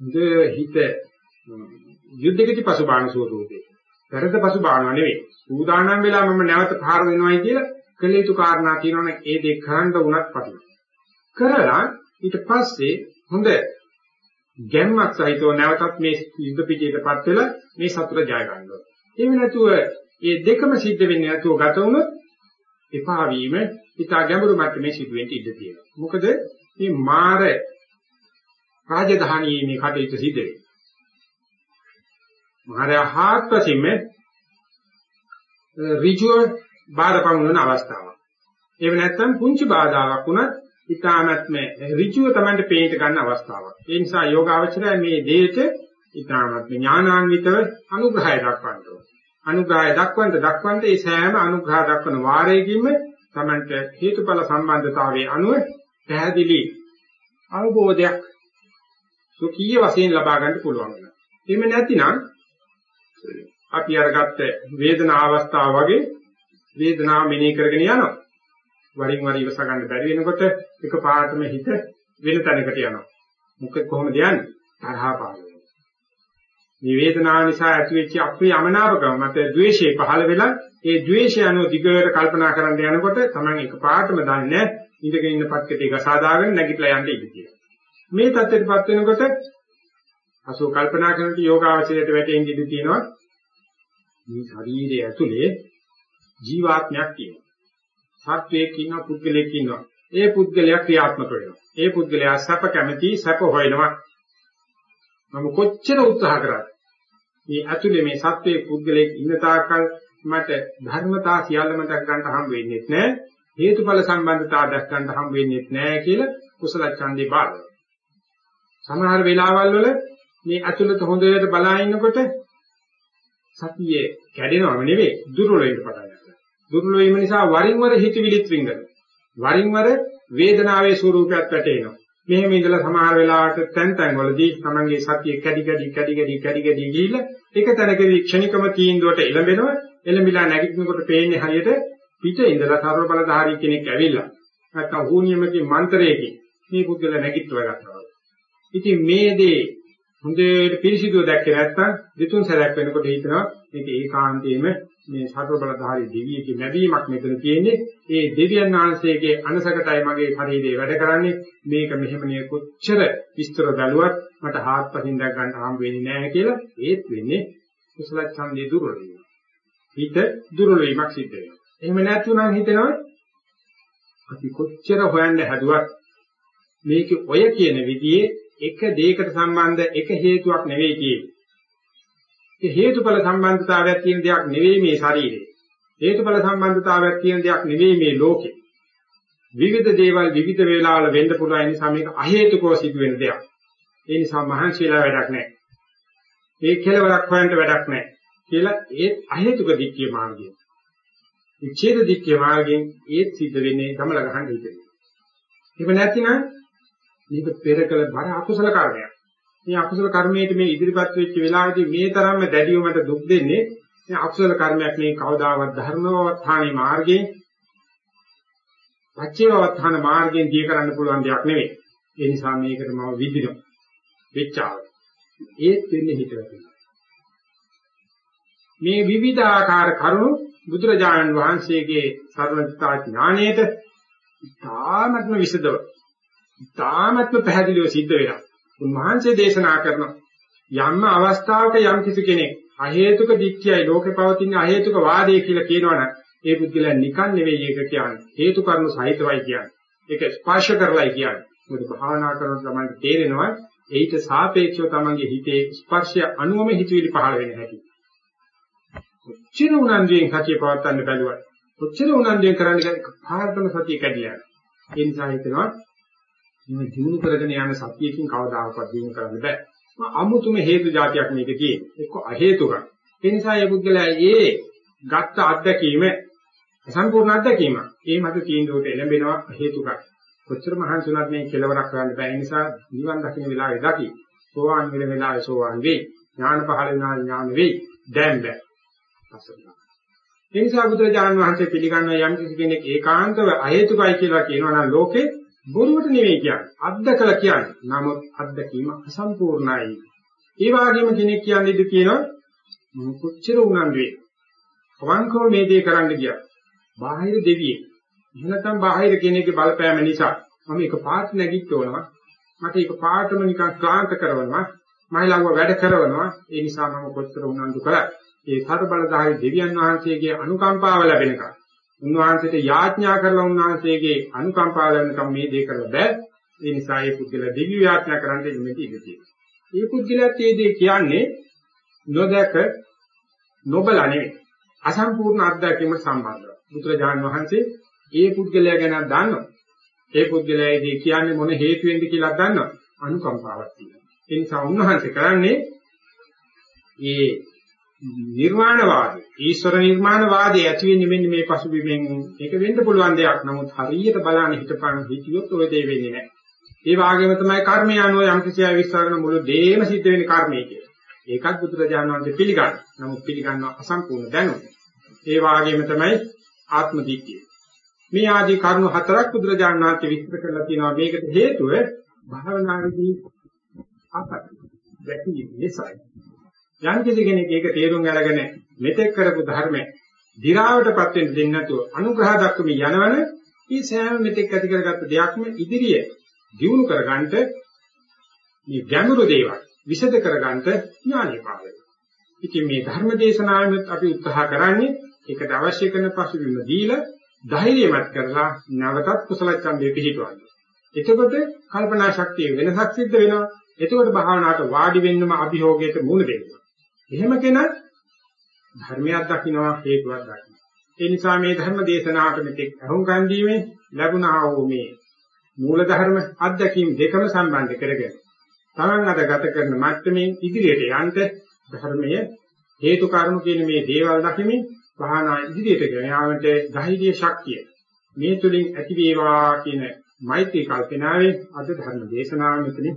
හොඳ හිත යුද්ධකදී පසුබාහන ස්වරූපේ. පෙරද පසුබාහන නෙවෙයි. සූදානම් වෙලා මම නැවත පහර වෙනවයි කියලා කළ යුතු කාරණා තියෙනවනේ ඒ දෙක කරන්න උනත් පටින. කරලා ඊට පස්සේ හොඳ ගැම්මක් සහිතව නැවතත් මේ යුද්ධ පිටියටපත් වෙලා මේ සතුට ජය ගන්නවා. එහෙම නැතුව මේ දෙකම සිද්ධ වෙන්නේ නැතුව ගත වුණොත් එපා වීම ඉතා ගැඹුරු මට්ටමේ සිදුවෙන්න ඉඩ තියෙනවා. මොකද මේ මාර රාජධානියේ මේ කටයුතු සිද්ධ වෙන්නේ. මාරයා හාත්පසින්ම ඍජුව බාධා පමුණන අවස්ථාවක්. එහෙම නැත්නම් පුංචි බාධාවක් වුණත් ඊටාමත්ම ඍජුව Tamanට පේට ගන්න අවස්ථාවක්. ඒ නිසා යෝගාවචරය මේ දෙයට ඊටාමත්ම ඥානාන්විතව අනුග්‍රහය දක්වන්න ඕනේ. අනුග්‍රහය දක්වන්න දක්වන්න ඒ සෑම අනුග්‍රහ දක්වන වාරයකින්ම Tamanට හේතුඵල සම්බන්ධතාවයේ අනුව පැහැදිලි අවබෝධයක් සුඛීය වශයෙන් ලබා ගන්න පුළුවන් වෙනවා. එහෙම නැතිනම් අපි අරගත්ත වේදනා අවස්ථාව වගේ වේදනාව මෙනෙහි කරගෙන යනවා. වරින් වර ඉවස ගන්න බැරි වෙනකොට එක පාටම හිත වෙන තැනකට යනවා. මොකද කොහොමද යන්නේ? තරහා පාල වෙනවා. මේ වේදනාව නිසා ඇතිවෙච්ච අප්‍රිය අමනාපකම මත ද්වේෂය පහළ වෙලා ඒ ද්වේෂය අනුව දිගට කල්පනා කරන්න යනකොට Taman එක පාටම දන්නේ ඉඳගෙන ඉන්න පත්කටේ ගසාදාගෙන නැගිටලා යන්න ඉඩ තියෙනවා. මේ தත්ත්වයටපත් වෙනකොට අසෝ කල්පනා කරනට යෝගාවචරයට වැටෙන්න ඉඩ තියෙනවා. මේ ශරීරය ඇතුලේ ජීවාත්මයක් තියෙනවා. සත්වයක් ඉන්නවා පුද්ගලයෙක් ඉන්නවා. ඒ පුද්ගලයා ක්‍රියාත්මක වෙනවා. ඒ පුද්ගලයා සැප කැමති සැප හොයනවා. මම කොච්චර උත්සාහ කරත් මේ ඇතුලේ මේ සත්වයේ පුද්ගලයෙක් ඉන්න තාක්කල් මට ධර්මතා සියල්ලම දක් ගන්න හම් වෙන්නේ නැහැ. හේතුඵල සම්බන්ධතාව දක් ගන්න හම් වෙන්නේ නැහැ කියලා කුසල ඡන්දේ බාරයි. සමහර වෙලාවල් වල මේ ඇතුළත හොඳට බලා ඉන්නකොට සතියේ කැඩෙනවම නෙවෙයි දුර්වල වෙන්න පටන් ගන්නවා. දුර්වල වීම නිසා වරින් වර හිතවිලිත් වින්දනවා. වරින් වර වේදනාවේ ස්වરૂපයක් වැටෙනවා. මෙහෙම ඉඳලා සමහර වෙලාවට තැන් තැන් වලදී තමන්ගේ සතිය කැඩි කැඩි කැඩි කැඩි කැඩි කැඩි ගිහිල්ලා එක තැනකදී ක්ෂණිකම තීන්දුවට එළඹෙනවා. එළඹිලා නැගිටිනකොට පේන්නේ හරියට පිට ඉඳලා සර්ව බලධාරී කෙනෙක් ඇවිල්ලා නැත්තම් හුනියමකින් මන්ත්‍රයකින් මේ පුද්ගල නැගිටව ගන්නවා. ඉතින් මේ දේ හොඳට පිළිසිදුව දැක්කේ නැත්නම් දෙතුන් සැරයක් වෙනකොට හිතනවා මේක ඒකාන්තයෙන්ම මේ සර්ව බලධාරී දෙවියෙකුගේ ලැබීමක් මෙතන තියෙන්නේ. ඒ දෙවියන් වහන්සේගේ අනසකටයි මගේ ශරීරය වැඩ කරන්නේ. මේක මෙහෙම නේ කොච්චර විස්තර බැලුවත් මට හාත්පසින් දැක් ගන්න හම් වෙන්නේ නැහැ කියලා ඒත් වෙන්නේ කුසල ඡන්දේ දුර්වල වීම. හිත දුර්වල වීමක් සිද්ධ වෙනවා. එහෙම නැත්නම් හිතනවා අපි කොච්චර හොයන්න හැදුවත් මේක ඔය කියන විදිහේ එක දෙයකට සම්බන්ධ එක හේතුවක් නෙවෙයි තියෙන්නේ. ඒ හේතුඵල සම්බන්ධතාවයක් තියෙන දෙයක් නෙවෙයි මේ ශරීරය. හේතුඵල සම්බන්ධතාවයක් තියෙන දෙයක් නෙවෙයි මේ ලෝකේ. විවිධ දේවල් විවිධ වේලාවල වෙන්න පුළුවන් නිසා මේක අහේතුකව සිදුවෙන දෙයක්. ඒ නිසා මහන්සියලා වැඩක් නැහැ. ඒ කෙලවරක් හොයන්න වැඩක් නැහැ. කියලා ඒ අහේතුක දික්කිය මාර්ගය. විච්ඡේද දික්කිය මාර්ගයෙන් ඒත් සිද්ධ වෙන්නේ ගමල ගහන්න හිතෙන්නේ. එහෙම නැතිනම් මේක පෙර කළ බර අකුසල කර්මයක්. මේ අකුසල කර්මයට මේ ඉදිරිපත් වෙච්ච වෙලාවේදී මේ තරම්ම දැඩිව මට දුක් දෙන්නේ මේ අකුසල කර්මයක් මේ කවදාවත් ධර්මවත්ථානේ මාර්ගයෙන් පච්චේවත්ථාන මාර්ගයෙන් දී කරන්න පුළුවන් දෙයක් නෙවෙයි. ඒ නිසා මේකට මම විදිනවා. වෙච්චාව. ඒත් වෙන්නේ හිතවල. මේ විවිධාකාර කරුණු බුදුරජාණන් වහන්සේගේ සර්වඥතා ඥාණයට ඉතාමත්ම විසදව ඉතාමත්ම පැහැදිලිව සිද්ධ වෙනවා. උන්වහන්සේ දේශනා කරන යම් අවස්ථාවක යම් කිසි කෙනෙක් අහේතුක දික්ඛයයි ලෝකේ පවතින අහේතුක වාදය කියලා කියනවනම් ඒ පුද්ගලයා නිකන් නෙවෙයි ඒක කියන්නේ. හේතු කරුණු සහිතවයි කියන්නේ. ඒක ස්පර්ශ කරලයි කියන්නේ. මොකද භාවනා කරනකොට තමයි තේරෙනවා ඒිට සාපේක්ෂව තමන්ගේ හිතේ ස්පර්ශය අනුවම හිතවිලි පහළ වෙන හැටි. කොච්චර උනන්දුවෙන් සතිය පවත්වන්න බැලුවත් කොච්චර උනන්දුවෙන් කරන්නේ පාරතම සතිය කැඩිලා. ඒ නිසා හිතනවා මේ දිනු කරගෙන යන සතියකින් කවදාකවත් දිනු කරන්න බෑ. අමුතුම හේතු જાතියක් මේක තියෙන්නේ. එක්ක අහේතුක. ඒ නිසා මේ පුද්ගලයා ඒ ගත්ත අත්දැකීම අසම්පූර්ණ අත්දැකීම. ඒ මත තීන්දුවට එළඹෙනවා හේතුකයි. කොච්චර මහන්සි වුණත් මේ කෙලවරක් කරන්න බෑ. ඒ නිසා නිවන් දකින්න වෙලාවේ දකි. සෝවාන් වෙන වෙලාවේ සෝවාන් වෙයි. ඥාන පහළ වෙනා ඥාන වෙයි. දැන් බෑ. අසරණ. ඒ නිසා බුදුරජාණන් වහන්සේ පිළිගන්න යම් කිසි කෙනෙක් ඒකාන්තව අහේතුකයි කියලා කියනවා නම් ලෝකේ බොරුවට නෙවෙයි කියන්නේ. අද්දකලා කියන්නේ. නමුත් අද්දකීම අසම්පූර්ණයි. ඒ වගේම කෙනෙක් කියන්නේ ඉද කියනවා මම කොච්චර උනන්දුවේ. අවංකව මේ දේ කරන්න ගියා. බාහිර දෙවියෙක්. එහෙනම් බාහිර කෙනෙක්ගේ බලපෑම නිසා මම එක පාට නැගිට්ටවනවා. මට එක පාටම නිකන් ක්ලාන්ත කරනවා. මයිලඟව වැඩ කරනවා. ඒ නිසා මම කොච්චර උනන්දු කරා. ඒ සතර බලධාරී දෙවියන් වහන්සේගේ අනුකම්පාව ලැබෙනකම් උන්වහන්සේට යාඥා කරලා උන්වහන්සේගේ අනුකම්පාව ලැබෙනකම් මේ දේ කරලා බෑ. ඒ නිසා මේ පුද්ගල දිව්‍ය යාඥා කරන්න දෙන්නේ ඉඳී තියෙනවා. මේ පුද්ගලයාත් මේ දේ කියන්නේ නොදක නොබල නෙවෙයි. අසම්පූර්ණ අත්දැකීම සම්බන්ධව. බුදුරජාණන් වහන්සේ ඒ පුද්ගලයා ගැන දන්නවා. ඒ පුද්ගලයා ඉදී කියන්නේ මොන හේතුවෙන්ද කියලා දන්නවා. අනුකම්පාවක් තියෙනවා. ඒ නිසා උන්වහන්සේ කරන්නේ මේ නිර්වාණවාදී ඊශ්වර නිර්මාණවාදී ඇති වෙන්නේ මෙන්න මේ පසුබිමෙන් ඒක වෙන්න පුළුවන් දෙයක්. නමුත් හරියට බලන්න හිතපන් හිතියොත් ඔය දේ වෙන්නේ නැහැ. ඒ වගේම තමයි කර්මය අනුව යම් කිසි අය විශ්වාස කරන මුළු දේම සිද්ධ වෙන්නේ කර්මය කියලා. ඒකත් බුදුරජාණන් වහන්සේ පිළිගන්න. නමුත් පිළිගන්නව අසම්පූර්ණ දැනුම. ඒ වගේම තමයි ආත්ම දිට්ඨිය. මේ ආදී කරුණු හතරක් බුදුරජාණන් වහන්සේ විස්තර කරලා තියෙනවා. මේකට හේතුව භාවනාවේදී ආපත්. දැකීම නිසායි. යම් කෙනෙක් ඒක තේරුම් අරගෙන මෙතෙක් කරපු ධර්මය දි รา වටපත් වෙන්න දෙන්නේ නැතුව අනුග්‍රහ දක්වමින් යනවන මේ සෑම මෙතෙක් ඇති කරගත්ත දෙයක්ම ඉදිරිය දියුණු කරගන්නට මේ ගැඹුරු දේවල් විසද කරගන්නට ඥානය පාවෙ. ඉතින් මේ ධර්ම දේශනාවෙත් අපි උත්සාහ කරන්නේ ඒකට අවශ්‍ය කරන පසුබිම දීලා ධෛර්යමත් කරලා නැවතත් කුසල ඡන්දේ පිහිටවන්න. එතකොට කල්පනා ශක්තිය වෙනසක් සිද්ධ වෙනවා. එතකොට භාවනාවට වාඩි වෙන්නම අභියෝගයට මුහුණ දෙන්න. එහෙම කෙනෙක් ධර්මයක් දකින්නවා හේතුවක් දකින්න. ඒ නිසා මේ ධර්ම දේශනාවට මෙතෙක් අහුම්කන් දීමේ ලැබුණා වූ මේ මූල ධර්ම අධ්‍යක්ීම් දෙකම සම්බන්ධ කරගෙන තමන් අද ගත කරන මට්ටමින් ඉදිරියට යන්න ධර්මය හේතු කාරණු කියන මේ දේවල් දකිමින් වහනා ඉදිරියට ගෙන යාමට ධෛර්ය ශක්තිය මේ තුලින් ඇති වේවා කියන මෛත්‍රී කල්පනාවේ අද ධර්ම දේශනාව මෙතනින්